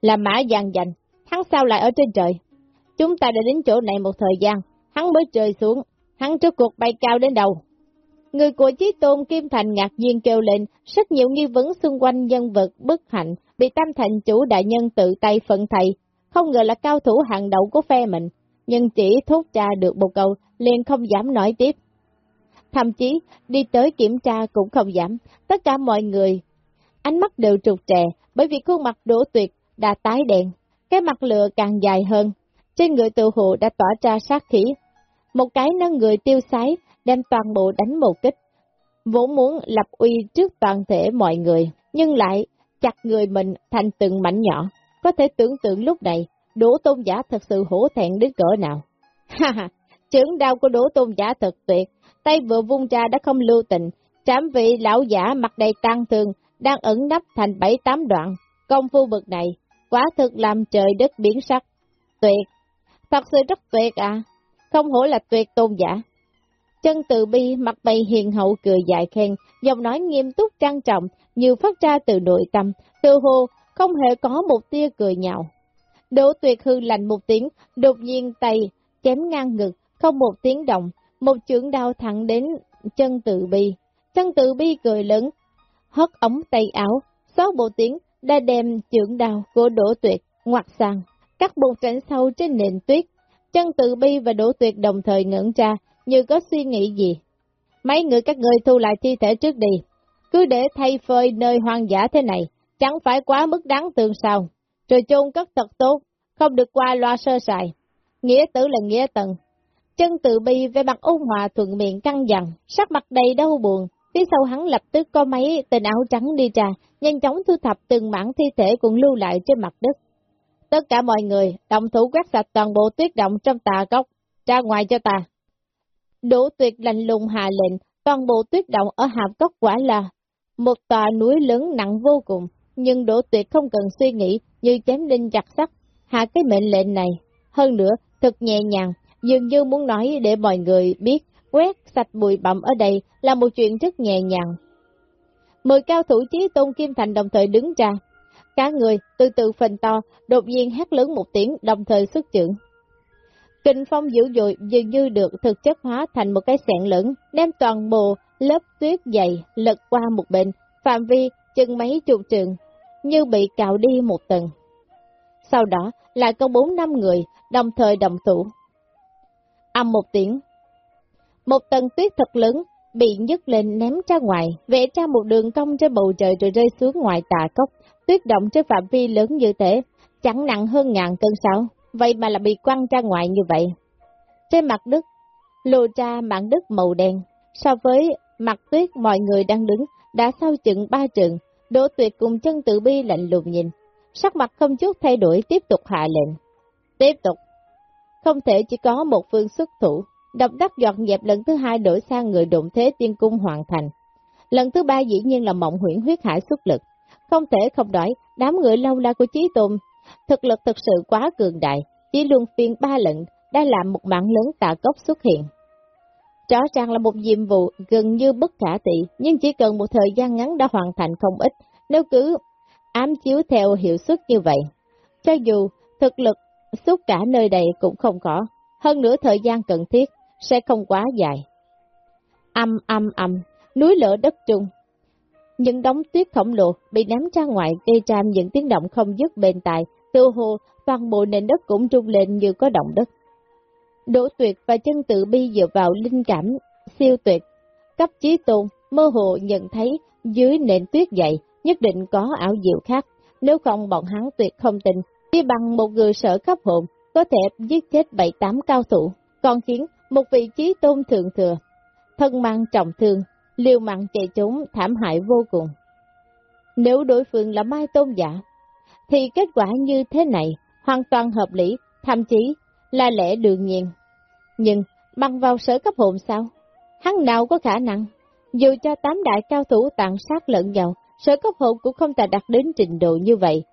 Là mã giàn dành, hắn sao lại ở trên trời? Chúng ta đã đến chỗ này một thời gian, hắn mới trời xuống, hắn trước cuộc bay cao đến đầu. Người của Chí Tôn Kim Thành ngạc nhiên kêu lên, rất nhiều nghi vấn xung quanh nhân vật bất hạnh, bị Tam Thành chủ đại nhân tự tay phận thầy, không ngờ là cao thủ hàng đầu của phe mình, nhưng chỉ thốt ra được một câu, liền không dám nói tiếp. Thậm chí, đi tới kiểm tra cũng không dám, tất cả mọi người, ánh mắt đều trục trè, bởi vì khuôn mặt đổ tuyệt đã tái đèn, cái mặt lửa càng dài hơn, trên người tự hộ đã tỏa ra sát khí. Một cái nâng người tiêu sái, đem toàn bộ đánh một kích. Vốn muốn lập uy trước toàn thể mọi người, nhưng lại chặt người mình thành từng mảnh nhỏ. Có thể tưởng tượng lúc này, Đỗ Tôn Giả thật sự hổ thẹn đến cỡ nào. Ha ha, trưởng đao của Đỗ Tôn Giả thật tuyệt, tay vừa vung ra đã không lưu tình, trảm vị lão giả mặt đầy tăng thương, đang ẩn nấp thành bảy tám đoạn. Công phu bực này, quả thực làm trời đất biến sắc. Tuyệt, thật sự rất tuyệt à, không hổ là tuyệt tôn giả. Chân từ bi mặt bày hiền hậu cười dài khen, giọng nói nghiêm túc trang trọng, như phát ra từ nội tâm, từ hồ không hề có một tia cười nhạo. Đỗ tuyệt hư lạnh một tiếng, đột nhiên tay, chém ngang ngực, không một tiếng động, một chưởng đao thẳng đến chân tự bi. Chân tự bi cười lớn, hất ống tay áo, xót bộ tiếng, đã đem chưởng đao của Đỗ tuyệt, ngoặt sang, cắt bột rãnh sâu trên nền tuyết. Chân tự bi và Đỗ tuyệt đồng thời ngẩn ra, như có suy nghĩ gì. Mấy người các người thu lại thi thể trước đi, cứ để thay phơi nơi hoang dã thế này, chẳng phải quá mức đáng tương sao. Rồi chôn cất thật tốt, không được qua loa sơ sài. Nghĩa tử là nghĩa tần. Chân tự bi về mặt ôn hòa thuận miệng căng dặn, sắc mặt đầy đau buồn. Phía sau hắn lập tức có mấy tên áo trắng đi ra, nhanh chóng thu thập từng mảng thi thể cũng lưu lại trên mặt đất. Tất cả mọi người, đồng thủ quét sạch toàn bộ tuyết động trong tà gốc ra ngoài cho ta. Đỗ tuyệt lạnh lùng hạ lệnh, toàn bộ tuyết động ở hạp cốc quả là một tòa núi lớn nặng vô cùng, nhưng Đỗ tuyệt không cần suy nghĩ như chém linh chặt sắt, hạ cái mệnh lệnh này. Hơn nữa, thật nhẹ nhàng, dường như muốn nói để mọi người biết quét sạch bụi bặm ở đây là một chuyện rất nhẹ nhàng. Mười cao thủ chí tôn Kim Thành đồng thời đứng ra. Cả người từ từ phần to, đột nhiên hét lớn một tiếng đồng thời xuất trưởng. Kinh phong dữ dội dường như được thực chất hóa thành một cái sẹn lớn, đem toàn bộ lớp tuyết dày lật qua một bên, phạm vi chừng mấy chục trường, như bị cạo đi một tầng. Sau đó lại có bốn năm người đồng thời đồng thủ. Âm một tiếng. Một tầng tuyết thật lớn bị nhấc lên ném ra ngoài, vẽ ra một đường cong trên bầu trời rồi rơi xuống ngoài tà cốc. Tuyết động trên phạm vi lớn như thế, chẳng nặng hơn ngàn cân sao, vậy mà là bị quăng ra ngoài như vậy. Trên mặt đất, lô ra mảng đất màu đen, so với mặt tuyết mọi người đang đứng, đã sau chừng ba trường, Đỗ tuyệt cùng chân tự bi lạnh lùng nhìn, sắc mặt không chút thay đổi tiếp tục hạ lệnh. Tiếp tục, không thể chỉ có một phương xuất thủ, độc đắc giọt dẹp lần thứ hai đổi sang người đụng thế tiên cung hoàn thành. Lần thứ ba dĩ nhiên là mộng huyễn huyết hải xuất lực, không thể không đổi đám người lâu la của Chí Tôn, thực lực thực sự quá cường đại, chỉ luôn phiên ba lần đã làm một mạng lớn tạ cốc xuất hiện. Rõ ràng là một nhiệm vụ gần như bất khả tị, nhưng chỉ cần một thời gian ngắn đã hoàn thành không ít, nếu cứ ám chiếu theo hiệu suất như vậy. Cho dù thực lực suốt cả nơi đây cũng không có, hơn nữa thời gian cần thiết sẽ không quá dài. Âm âm âm, núi lửa đất trung. Những đống tuyết khổng lồ bị ném ra ngoài gây ra những tiếng động không dứt bên tài, tư hồ toàn bộ nền đất cũng trung lên như có động đất. Đỗ tuyệt và chân tự bi dựa vào linh cảm siêu tuyệt, cấp trí tôn, mơ hồ nhận thấy dưới nền tuyết dày nhất định có ảo diệu khác, nếu không bọn hắn tuyệt không tin, chỉ bằng một người sở cấp hồn có thể giết chết bảy tám cao thủ, còn khiến một vị trí tôn thượng thừa, thân mang trọng thương, liều mạng chạy trốn thảm hại vô cùng. Nếu đối phương là mai tôn giả, thì kết quả như thế này hoàn toàn hợp lý, thậm chí là lẽ đương nhiên. Nhưng, bằng vào sở cấp hồn sao? Hắn nào có khả năng? Dù cho tám đại cao thủ tàn sát lẫn nhau, sở cấp hồn cũng không thể đạt đến trình độ như vậy.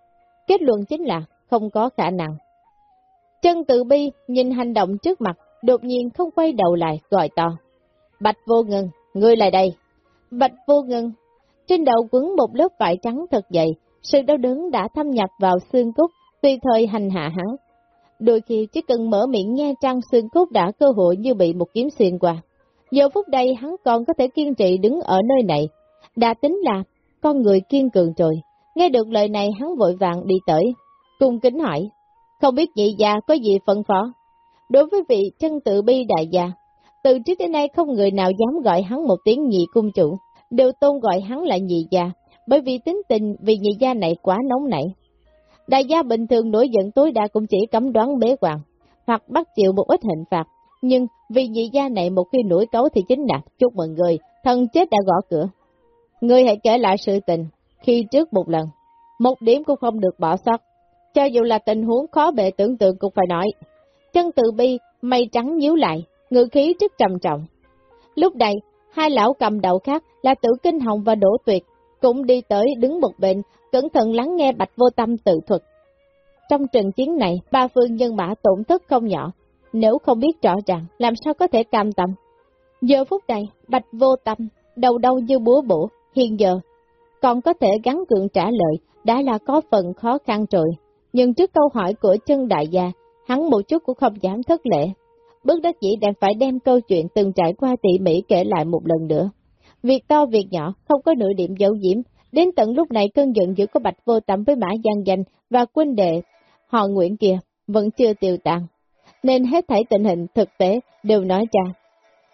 Kết luận chính là không có khả năng. Chân tự bi nhìn hành động trước mặt, đột nhiên không quay đầu lại, gọi to. Bạch vô ngừng, ngươi lại đây. Bạch vô ngừng, trên đầu quấn một lớp vải trắng thật dày, sự đau đớn đã thâm nhập vào xương cốt, tùy thời hành hạ hắn. Đôi khi chỉ cần mở miệng nghe trăng xương cốt đã cơ hội như bị một kiếm xuyên qua. Giờ phút đây hắn còn có thể kiên trì đứng ở nơi này. Đã tính là con người kiên cường rồi. Nghe được lời này hắn vội vàng đi tới. Cung kính hỏi, không biết nhị già có gì phân phó. Đối với vị chân tự bi đại gia, từ trước đến nay không người nào dám gọi hắn một tiếng nhị cung chủ, đều tôn gọi hắn là nhị gia, bởi vì tính tình vì nhị gia này quá nóng nảy. Đại gia bình thường nổi giận tối đa cũng chỉ cấm đoán bế quan, hoặc bắt chịu một ít hình phạt, nhưng vì nhị gia này một khi nổi cấu thì chính là chúc mừng người, thân chết đã gõ cửa. người hãy kể lại sự tình, khi trước một lần, một điểm cũng không được bỏ sót, cho dù là tình huống khó bề tưởng tượng cũng phải nói. Chân tự bi, mây trắng nhíu lại, ngự khí rất trầm trọng. Lúc này, hai lão cầm đầu khác là Tử Kinh Hồng và đổ Tuyệt, cũng đi tới đứng một bên, cẩn thận lắng nghe Bạch Vô Tâm tự thuật. Trong trận chiến này, ba phương nhân mã tổn thất không nhỏ, nếu không biết rõ ràng, làm sao có thể cam tâm. Giờ phút này, Bạch Vô Tâm, đầu đau như búa bổ, hiện giờ, còn có thể gắn cường trả lời, đã là có phần khó khăn rồi. nhưng trước câu hỏi của chân đại gia, hắn một chút cũng không dám thất lễ. Bước đất dĩ đành phải đem câu chuyện từng trải qua tỉ mỉ kể lại một lần nữa. Việc to việc nhỏ, không có nửa điểm dấu diễm, đến tận lúc này cơn giận giữa của bạch vô tâm với mã Giang danh và quân đệ, họ Nguyễn kia, vẫn chưa tiêu tan. Nên hết thảy tình hình thực tế đều nói ra.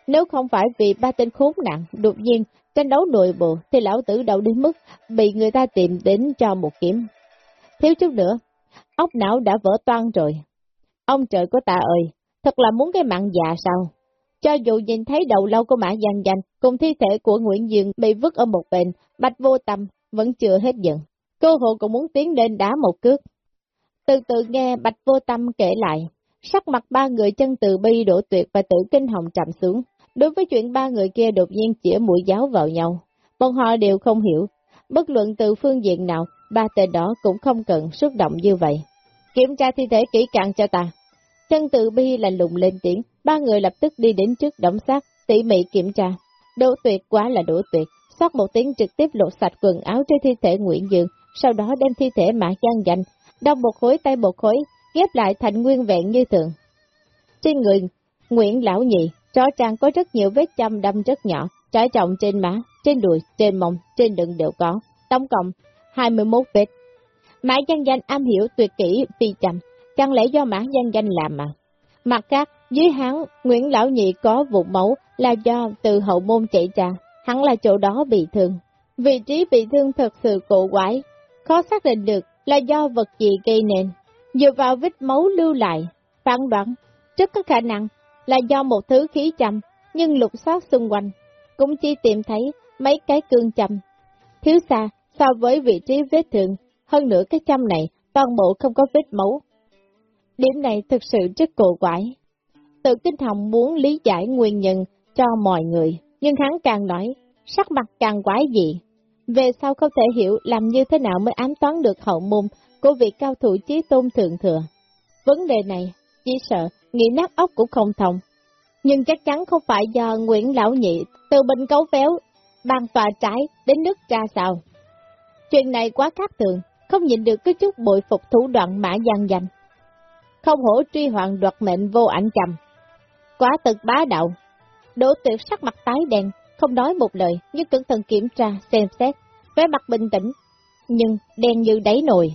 Nếu không phải vì ba tên khốn nạn, đột nhiên, tranh đấu nội bộ, thì lão tử đâu đến mức bị người ta tìm đến cho một kiếm. Thiếu chút nữa, óc não đã vỡ toan rồi. Ông trời của ta ơi, thật là muốn cái mạng già sao? Cho dù nhìn thấy đầu lâu của mã giang dành cùng thi thể của Nguyễn Dương bị vứt ở một bên, bạch vô tâm vẫn chưa hết giận. Cô hộ cũng muốn tiến lên đá một cước. Từ từ nghe bạch vô tâm kể lại, sắc mặt ba người chân từ bi đổ tuyệt và tự kinh hồng trầm xuống. Đối với chuyện ba người kia đột nhiên chĩa mũi giáo vào nhau, bọn họ đều không hiểu. Bất luận từ phương diện nào, ba tên đó cũng không cần xúc động như vậy. Kiểm tra thi thể kỹ càng cho ta. Chân tự bi lạnh lùng lên tiếng, ba người lập tức đi đến trước đóng xác, tỉ mỉ kiểm tra. Đỗ tuyệt quá là đỗ tuyệt, sót một tiếng trực tiếp lột sạch quần áo trên thi thể Nguyễn Dương, sau đó đem thi thể mã gian dành, đau một khối tay một khối, ghép lại thành nguyên vẹn như thường. Trên người, Nguyễn Lão Nhị, rõ ràng có rất nhiều vết châm đâm rất nhỏ, trải trọng trên má, trên đùi, trên mông, trên đựng đều có, tổng cộng 21 vết. Mã gian Danh am hiểu tuyệt kỹ phi chậm, chẳng lẽ do mãn dân Danh làm mà. Mặt khác, dưới hắn, Nguyễn Lão Nhị có vụ máu là do từ hậu môn chạy ra, hắn là chỗ đó bị thương. Vị trí bị thương thật sự cổ quái, khó xác định được là do vật gì gây nên. Dựa vào vết máu lưu lại, phán đoán, rất có khả năng là do một thứ khí chậm, nhưng lục soát xung quanh, cũng chỉ tìm thấy mấy cái cương chậm. Thiếu xa so với vị trí vết thương, hơn nữa cái châm này toàn bộ không có vết máu. Điểm này thực sự rất cổ quái. Tự kinh hồng muốn lý giải nguyên nhân cho mọi người, nhưng hắn càng nói, sắc mặt càng quái dị. Về sau không thể hiểu làm như thế nào mới ám toán được hậu môn của vị cao thủ chí tôn thượng thừa. Vấn đề này, chỉ sợ, nghĩ nát ốc cũng không thông. Nhưng chắc chắn không phải do Nguyễn Lão Nhị từ bên cấu véo, bàn tòa trái đến nước ra sao. Chuyện này quá khác thường, không nhìn được cái chút bội phục thủ đoạn mã gian danh. Không hổ truy hoàng đoạt mệnh vô ảnh chầm. Quá thật bá đạo. Đỗ tuyệt sắc mặt tái đen, không nói một lời, nhưng cẩn thận kiểm tra, xem xét, vẻ mặt bình tĩnh, nhưng đen như đáy nồi.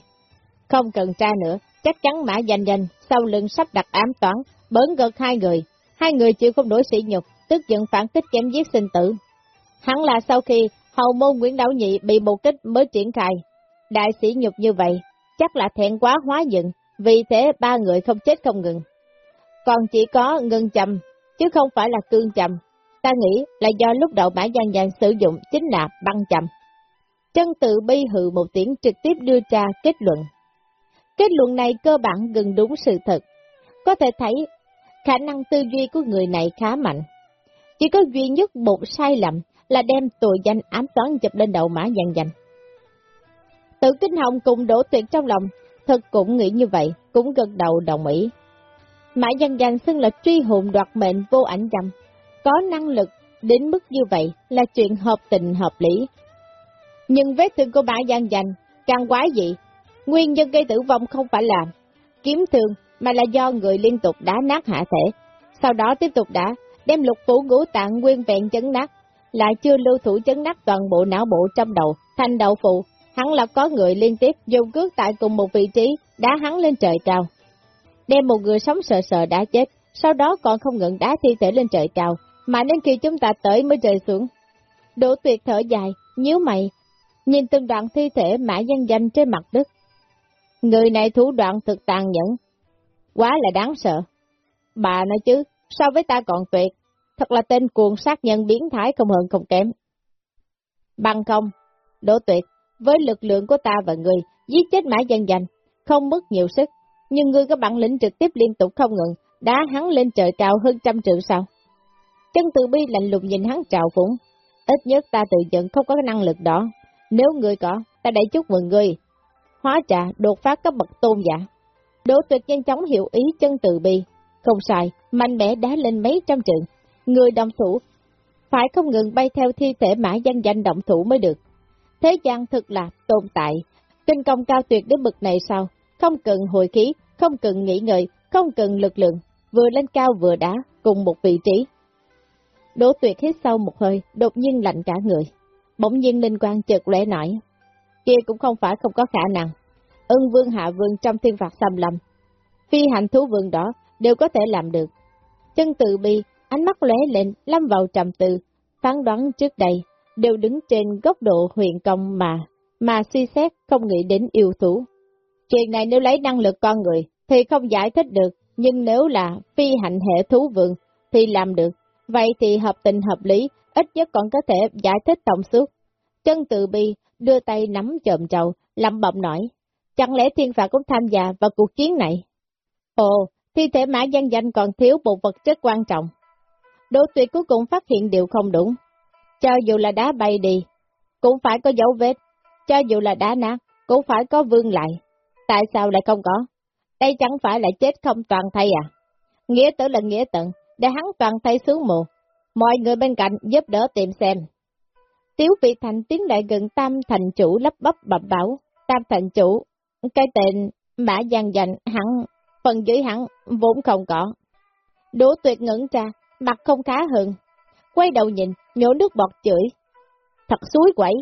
Không cần tra nữa, chắc chắn mã danh danh, sau lưng sắp đặt ám toán, bớn gật hai người, hai người chịu không đổi sĩ nhục, tức giận phản kích chém giết sinh tử. Hắn là sau khi hầu môn Nguyễn Đảo Nhị bị một kích mới triển khai, đại sĩ nhục như vậy, chắc là thẹn quá hóa giận, vì thế ba người không chết không ngừng. Còn chỉ có ngân chầm, chứ không phải là cương chầm. Ta nghĩ là do lúc đầu mã gian dàn sử dụng chính là băng chầm. Chân tự bi hự một tiếng trực tiếp đưa ra kết luận. Kết luận này cơ bản gần đúng sự thật. Có thể thấy, khả năng tư duy của người này khá mạnh. Chỉ có duy nhất một sai lầm là đem tội danh ám toán chụp lên đầu mã gian danh. Tự kinh hồng cùng đổ tuyệt trong lòng, thật cũng nghĩ như vậy, cũng gật đầu đồng ý. Mã dân danh xưng là truy hồn đoạt mệnh vô ảnh dâm, có năng lực đến mức như vậy là chuyện hợp tình hợp lý. Nhưng vết thương của mã gian danh càng quá dị, nguyên nhân gây tử vong không phải là kiếm thương mà là do người liên tục đá nát hạ thể, sau đó tiếp tục đá, đem lục phủ ngũ tạng nguyên vẹn chấn nát, lại chưa lưu thủ chấn nát toàn bộ não bộ trong đầu, thành đầu phụ, hắn là có người liên tiếp dùng cước tại cùng một vị trí, đá hắn lên trời cao. Đem một người sống sợ sợ đã chết, sau đó còn không ngừng đá thi thể lên trời cao, mà đến khi chúng ta tới mới rơi xuống. Đỗ tuyệt thở dài, nhíu mày, nhìn từng đoạn thi thể mã danh danh trên mặt đất. Người này thủ đoạn thực tàn nhẫn, quá là đáng sợ. Bà nói chứ, so với ta còn tuyệt, thật là tên cuồng sát nhân biến thái không hơn không kém. Bằng không, Đỗ tuyệt, với lực lượng của ta và người, giết chết mã dân danh, không mất nhiều sức, nhưng ngươi có bản lĩnh trực tiếp liên tục không ngừng, đá hắn lên trời cao hơn trăm trượng sao? Chân từ bi lạnh lùng nhìn hắn trào phúng, ít nhất ta tự nhận không có năng lực đó, nếu ngươi có, ta đã chúc mừng ngươi. Hóa trà, đột phá cấp bậc tôn giả. Đỗ tuyệt nhanh chóng hiểu ý chân từ bi, không sai, mạnh mẽ đá lên mấy trăm trượng, người đồng thủ, phải không ngừng bay theo thi thể mã danh danh động thủ mới được. Thế gian thực là tồn tại, kinh công cao tuyệt đến bực này sao? không cần hồi khí, không cần nghĩ ngợi, không cần lực lượng, vừa lên cao vừa đá, cùng một vị trí. Đỗ tuyệt hít sâu một hơi, đột nhiên lạnh cả người. Bỗng nhiên linh quan chợt lẽ nổi. Kia cũng không phải không có khả năng. Ưng vương hạ vương trong thiên phạt xâm lâm. Phi hành thú vương đó đều có thể làm được. Chân tự bi, ánh mắt lóe lên, lâm vào trầm tư, phán đoán trước đây, đều đứng trên góc độ huyền công mà, mà suy xét không nghĩ đến yêu thú. Chuyện này nếu lấy năng lực con người, thì không giải thích được, nhưng nếu là phi hạnh hệ thú vượng, thì làm được. Vậy thì hợp tình hợp lý, ít nhất còn có thể giải thích tổng suốt. Chân tự bi, đưa tay nắm chồm trầu, lẩm bẩm nói, chẳng lẽ thiên phạt cũng tham gia vào cuộc chiến này? Ồ, thi thể mã danh danh còn thiếu một vật chất quan trọng. Đỗ tuyệt cuối cùng phát hiện điều không đúng. Cho dù là đá bay đi, cũng phải có dấu vết. Cho dù là đá nát, cũng phải có vương lại. Tại sao lại không có? Đây chẳng phải là chết không toàn thay à? Nghĩa tử là nghĩa tận, để hắn toàn thay xuống mù. Mọi người bên cạnh giúp đỡ tìm xem. Tiếu vị thành tiến lại gần tam thành chủ lấp bắp bập bảo. Tam thành chủ, cái tên mã giang dành hẳn, phần dưới hẳn vốn không có. Đỗ tuyệt ngẩn ra, mặt không khá hơn. Quay đầu nhìn, nhổ nước bọt chửi. Thật suối quẩy.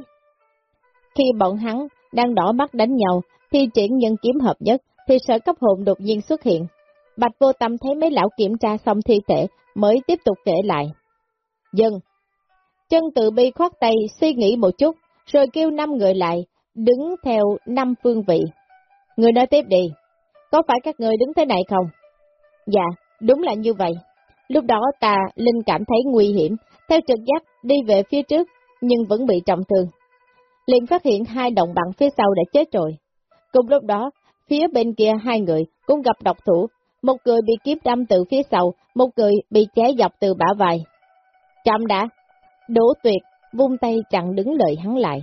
Khi bọn hắn đang đỏ mắt đánh nhau, thi triển nhân kiếm hợp nhất, thì sở cấp hồn đột nhiên xuất hiện. Bạch vô tâm thấy mấy lão kiểm tra xong thi thể, mới tiếp tục kể lại. Dân. Chân tự bi khoát tay, suy nghĩ một chút, rồi kêu năm người lại, đứng theo năm phương vị. Người nói tiếp đi, có phải các người đứng thế này không? Dạ, đúng là như vậy. Lúc đó ta linh cảm thấy nguy hiểm, theo trực giác đi về phía trước, nhưng vẫn bị trọng thương. liền phát hiện hai đồng bằng phía sau đã chết rồi. Cùng lúc đó, phía bên kia hai người cũng gặp độc thủ, một người bị kiếm đâm từ phía sau, một người bị ché dọc từ bả vai. Chậm đã, đổ tuyệt, vung tay chặn đứng lời hắn lại.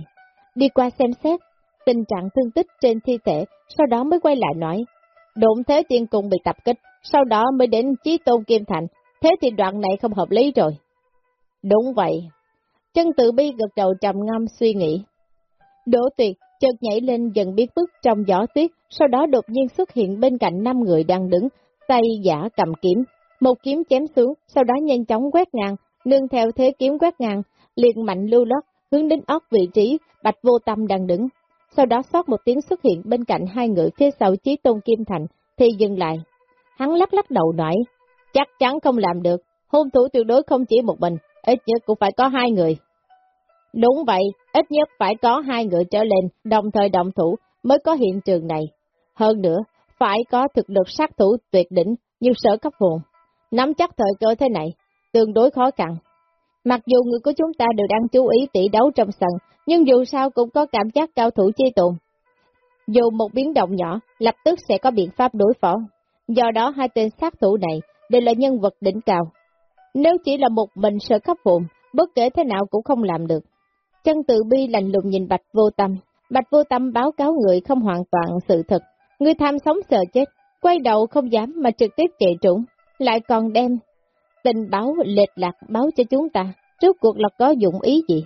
Đi qua xem xét, tình trạng thương tích trên thi thể, sau đó mới quay lại nói. Độn thế tiên cùng bị tập kích, sau đó mới đến Chí Tôn Kim Thành, thế thì đoạn này không hợp lý rồi. Đúng vậy. Chân tự bi gật đầu trầm ngâm suy nghĩ. Đỗ tuyệt chợt nhảy lên dần biết bức trong gió tuyết, sau đó đột nhiên xuất hiện bên cạnh năm người đang đứng, tay giả cầm kiếm. Một kiếm chém xuống, sau đó nhanh chóng quét ngang, nương theo thế kiếm quét ngang, liền mạnh lưu lót, hướng đến óc vị trí bạch vô tâm đang đứng. Sau đó xót một tiếng xuất hiện bên cạnh hai người phía sau chí tôn kim thành, thì dừng lại. Hắn lắc lắc đầu nói, chắc chắn không làm được, hôn thủ tuyệt đối không chỉ một mình, ít nhất cũng phải có hai người. Đúng vậy, ít nhất phải có hai người trở lên, đồng thời động thủ, mới có hiện trường này. Hơn nữa, phải có thực lực sát thủ tuyệt đỉnh như sở cấp hồn. Nắm chắc thời cơ thế này, tương đối khó khăn. Mặc dù người của chúng ta đều đang chú ý tỷ đấu trong sân, nhưng dù sao cũng có cảm giác cao thủ chi tồn. Dù một biến động nhỏ, lập tức sẽ có biện pháp đối phó. Do đó hai tên sát thủ này đều là nhân vật đỉnh cao. Nếu chỉ là một mình sợ khắp vụn, bất kể thế nào cũng không làm được. Chân tự bi lành lùng nhìn Bạch Vô Tâm. Bạch Vô Tâm báo cáo người không hoàn toàn sự thật. Người tham sống sợ chết, quay đầu không dám mà trực tiếp chạy trốn. lại còn đem tình báo lệch lạc báo cho chúng ta, trước cuộc là có dụng ý gì.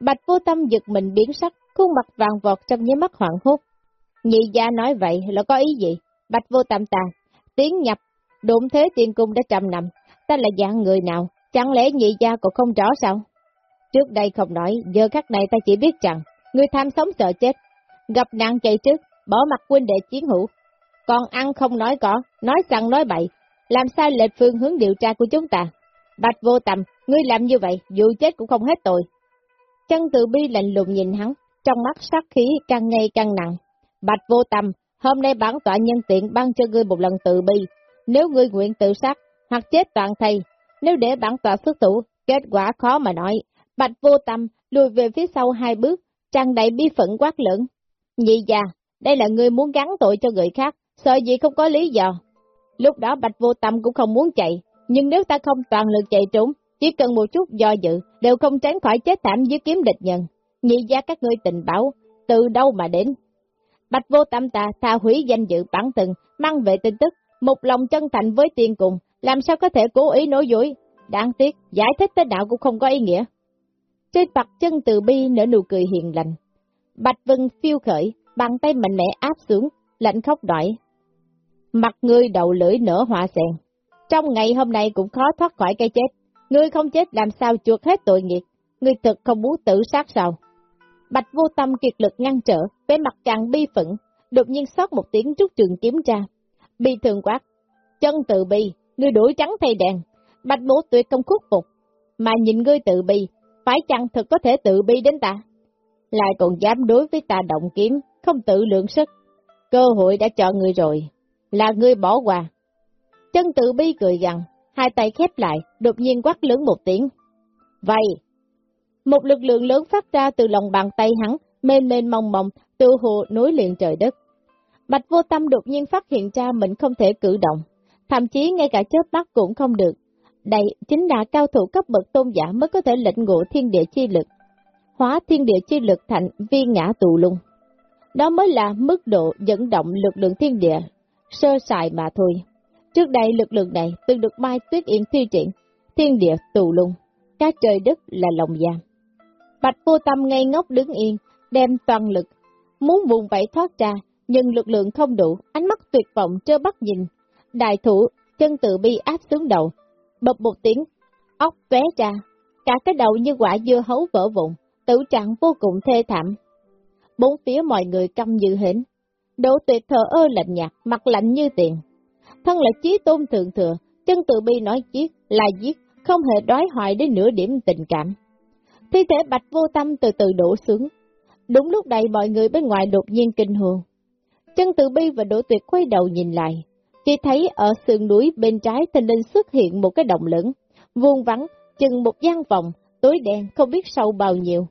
Bạch Vô Tâm giật mình biến sắc, khuôn mặt vàng vọt trong nháy mắt hoảng hốt. Nhị gia nói vậy là có ý gì? Bạch Vô Tâm ta, tiến nhập, đụng thế tiên cung đã trăm năm, ta là dạng người nào, chẳng lẽ nhị gia còn không rõ sao? Trước đây không nói, giờ khắc này ta chỉ biết rằng, người tham sống sợ chết, gặp nạn chạy trước, bỏ mặt huynh đệ chiến hữu. Còn ăn không nói có, nói rằng nói bậy, làm sai lệch phương hướng điều tra của chúng ta. Bạch vô tầm, ngươi làm như vậy, dù chết cũng không hết tội. Chân từ bi lạnh lùng nhìn hắn, trong mắt sát khí càng ngày càng nặng. Bạch vô tầm, hôm nay bản tọa nhân tiện ban cho ngươi một lần từ bi. Nếu ngươi nguyện tự sát, hoặc chết toàn thầy, nếu để bản tọa xuất thủ, kết quả khó mà nói. Bạch vô tâm, lùi về phía sau hai bước, tràn đầy bi phận quát lưỡng Nhị già, đây là người muốn gắn tội cho người khác, sợ gì không có lý do. Lúc đó Bạch vô tâm cũng không muốn chạy, nhưng nếu ta không toàn lực chạy trốn, chỉ cần một chút do dự, đều không tránh khỏi chết thảm dưới kiếm địch nhân. Nhị gia các ngươi tình báo, từ đâu mà đến? Bạch vô tâm ta tha hủy danh dự bản thân, mang về tin tức, một lòng chân thành với tiền cùng, làm sao có thể cố ý nói dối. Đáng tiếc, giải thích thế đạo cũng không có ý nghĩa. Trên mặt chân từ bi nở nụ cười hiền lành. Bạch Vân phiêu khởi, bàn tay mạnh mẽ áp xuống, lạnh khóc đỏi. Mặt ngươi đầu lưỡi nở họa sen. Trong ngày hôm nay cũng khó thoát khỏi cái chết. Ngươi không chết làm sao chuột hết tội nghiệp. Ngươi thực không muốn tự sát sao? Bạch vô tâm kiệt lực ngăn trở, vẻ mặt càng bi phẫn, đột nhiên xót một tiếng rút trường kiếm ra. Bi thường quát, chân tự bi, ngươi đuổi trắng thay đèn, bạch bố tuyệt công khuất phục, mà nhìn ngươi tự bi, phải chăng thật có thể tự bi đến ta? Lại còn dám đối với ta động kiếm, không tự lượng sức. Cơ hội đã cho ngươi rồi, là ngươi bỏ qua. Chân tự bi cười gằn, hai tay khép lại, đột nhiên quát lớn một tiếng. Vậy, một lực lượng lớn phát ra từ lòng bàn tay hắn, mênh mênh mông mông tự hồ nối liền trời đất. Bạch vô tâm đột nhiên phát hiện ra mình không thể cử động, thậm chí ngay cả chớp mắt cũng không được. Đây chính là cao thủ cấp bậc tôn giả mới có thể lệnh ngộ thiên địa chi lực, hóa thiên địa chi lực thành viên ngã tụ lung. Đó mới là mức độ dẫn động lực lượng thiên địa, sơ sài mà thôi. Trước đây lực lượng này từng được Mai Tuyết Yên thi triển, thiên địa tù lung, các trời đất là lòng giam. Bạch vô tâm ngây ngốc đứng yên, đem toàn lực, muốn vùng vẫy thoát ra, nhưng lực lượng không đủ, ánh mắt tuyệt vọng trơ bắt nhìn. Đại thủ, chân tự bi áp xuống đầu, bập một tiếng, óc vé ra, cả cái đầu như quả dưa hấu vỡ vụn, tử trạng vô cùng thê thảm. Bốn phía mọi người căm như hến, đỗ tuyệt thờ ơ lạnh nhạt, mặt lạnh như tiền. Thân là chí tôn thượng thừa, chân tự bi nói giết là giết, không hề đói hoài đến nửa điểm tình cảm. Thi thể bạch vô tâm từ từ đổ xuống. Đúng lúc này mọi người bên ngoài đột nhiên kinh hồn. Chân tự bi và đỗ tuyệt quay đầu nhìn lại. Chỉ thấy ở sườn núi bên trái tình linh xuất hiện một cái động lớn, vuông vắng, chừng một gian phòng, tối đen không biết sâu bao nhiêu.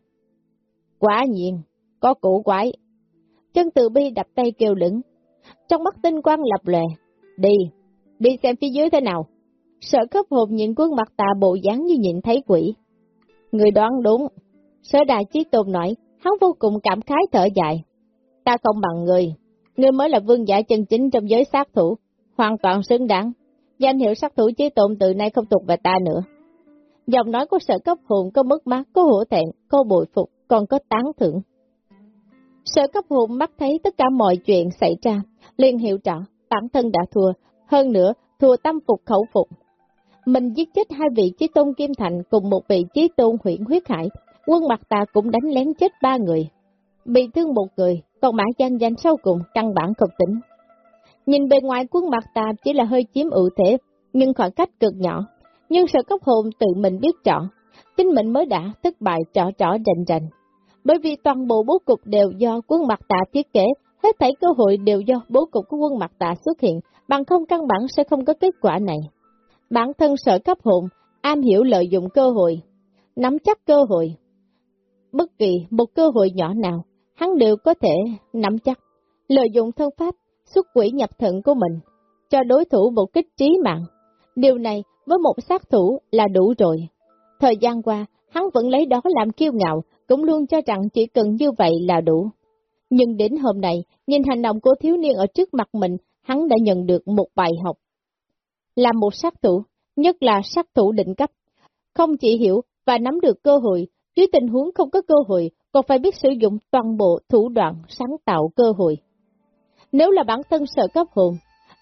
Quả nhiên, có cổ quái. Chân tự bi đập tay kêu lửng. Trong mắt tinh quang lập lè. Đi, đi xem phía dưới thế nào. Sợ cấp hồn nhìn quân mặt tà bộ dáng như nhìn thấy quỷ. Người đoán đúng. Sở đại chí tôn nói, hắn vô cùng cảm khái thở dài. Ta không bằng người. Ngươi mới là vương giả chân chính trong giới sát thủ. Hoàn toàn xứng đáng. Danh hiệu sát thủ chí tôn từ nay không thuộc về ta nữa. Giọng nói của sở cấp hồn có mất mát, có hổ thẹn, có bội phục, còn có tán thưởng. Sở cấp hồn mắt thấy tất cả mọi chuyện xảy ra, liền hiểu rõ, bản thân đã thua, hơn nữa, thua tâm phục khẩu phục. Mình giết chết hai vị chí tôn Kim Thành cùng một vị chí tôn huyện huyết hải, quân mặt ta cũng đánh lén chết ba người. Bị thương một người, còn mã danh danh sau cùng căn bản không tính. Nhìn bề ngoài quân mặt ta chỉ là hơi chiếm ưu thế, nhưng khoảng cách cực nhỏ. Nhưng sở cấp hồn tự mình biết chọn chính mình mới đã thất bại trỏ trỏ rành rành. Bởi vì toàn bộ bố cục đều do quân mặt tạ thiết kế, hết thảy cơ hội đều do bố cục của quân mặt tạ xuất hiện, bằng không căn bản sẽ không có kết quả này. Bản thân sở cấp hồn, am hiểu lợi dụng cơ hội, nắm chắc cơ hội. Bất kỳ một cơ hội nhỏ nào, hắn đều có thể nắm chắc, lợi dụng thân pháp, xuất quỷ nhập thận của mình, cho đối thủ một kích trí mạng. Điều này với một sát thủ là đủ rồi. Thời gian qua, hắn vẫn lấy đó làm kiêu ngạo, cũng luôn cho rằng chỉ cần như vậy là đủ. Nhưng đến hôm nay, nhìn hành động của thiếu niên ở trước mặt mình, hắn đã nhận được một bài học. Là một sát thủ, nhất là sát thủ định cấp, không chỉ hiểu và nắm được cơ hội, dưới tình huống không có cơ hội, còn phải biết sử dụng toàn bộ thủ đoạn sáng tạo cơ hội. Nếu là bản thân sợ cấp hồn,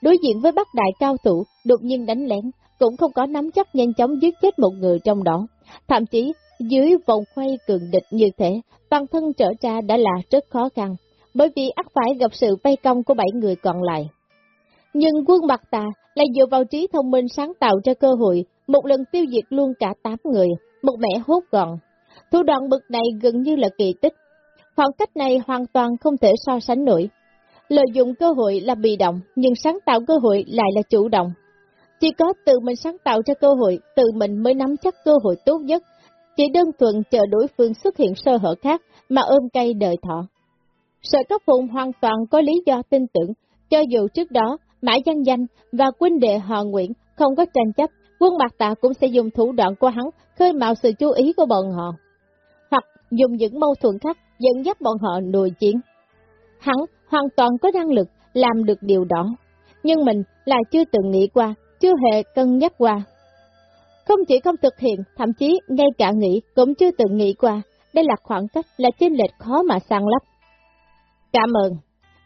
đối diện với bác đại cao thủ, đột nhiên đánh lén, cũng không có nắm chắc nhanh chóng giết chết một người trong đó. Thậm chí, dưới vòng quay cường địch như thế, toàn thân trở ra đã là rất khó khăn, bởi vì ắt phải gặp sự vây công của bảy người còn lại. Nhưng quân mặt tà lại dựa vào trí thông minh sáng tạo ra cơ hội, một lần tiêu diệt luôn cả tám người, một mẻ hốt gọn. Thủ đoạn bực này gần như là kỳ tích. Khoảng cách này hoàn toàn không thể so sánh nổi. Lợi dụng cơ hội là bị động, nhưng sáng tạo cơ hội lại là chủ động. Chỉ có tự mình sáng tạo ra cơ hội, tự mình mới nắm chắc cơ hội tốt nhất. Chỉ đơn thuần chờ đối phương xuất hiện sơ hở khác mà ôm cây đời thọ. Sở cấp phụng hoàn toàn có lý do tin tưởng, cho dù trước đó Mã Giang Danh và huynh đệ họ Nguyễn không có tranh chấp, quân Bạc Tạ cũng sẽ dùng thủ đoạn của hắn khơi mạo sự chú ý của bọn họ, dùng những mâu thuẫn khác dẫn dắt bọn họ nội chiến. Hắn hoàn toàn có năng lực làm được điều đó, nhưng mình lại chưa từng nghĩ qua, chưa hề cân nhắc qua. Không chỉ không thực hiện, thậm chí ngay cả nghĩ cũng chưa từng nghĩ qua, đây là khoảng cách là chênh lệch khó mà sang lấp. Cảm ơn.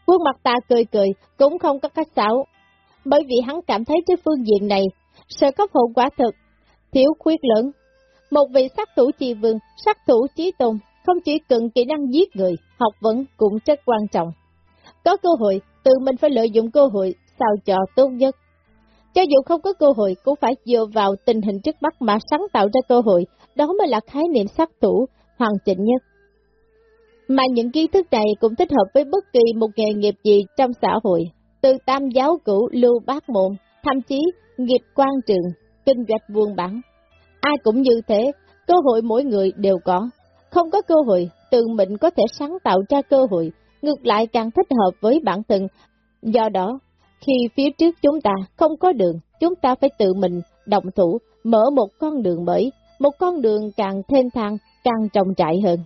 Quân mặt ta cười cười, cũng không có cách xảo, bởi vì hắn cảm thấy trên phương diện này, sẽ có hậu quả thực, thiếu khuyết lớn. Một vị sát thủ chi vương, sát thủ chí tôn, không chỉ cần kỹ năng giết người, học vấn cũng rất quan trọng. Có cơ hội, tự mình phải lợi dụng cơ hội, sao cho tốt nhất. Cho dù không có cơ hội, cũng phải dựa vào tình hình trước mắt mà sáng tạo ra cơ hội, đó mới là khái niệm sát thủ hoàn chỉnh nhất. Mà những kiến thức này cũng thích hợp với bất kỳ một nghề nghiệp gì trong xã hội, từ tam giáo cửu lưu bát môn, thậm chí nghiệp quan trường, kinh doanh buôn bán. Ai cũng như thế, cơ hội mỗi người đều có. Không có cơ hội, tự mình có thể sáng tạo ra cơ hội, ngược lại càng thích hợp với bản thân. Do đó, khi phía trước chúng ta không có đường, chúng ta phải tự mình động thủ, mở một con đường mới, một con đường càng thêm thang, càng trồng trại hơn.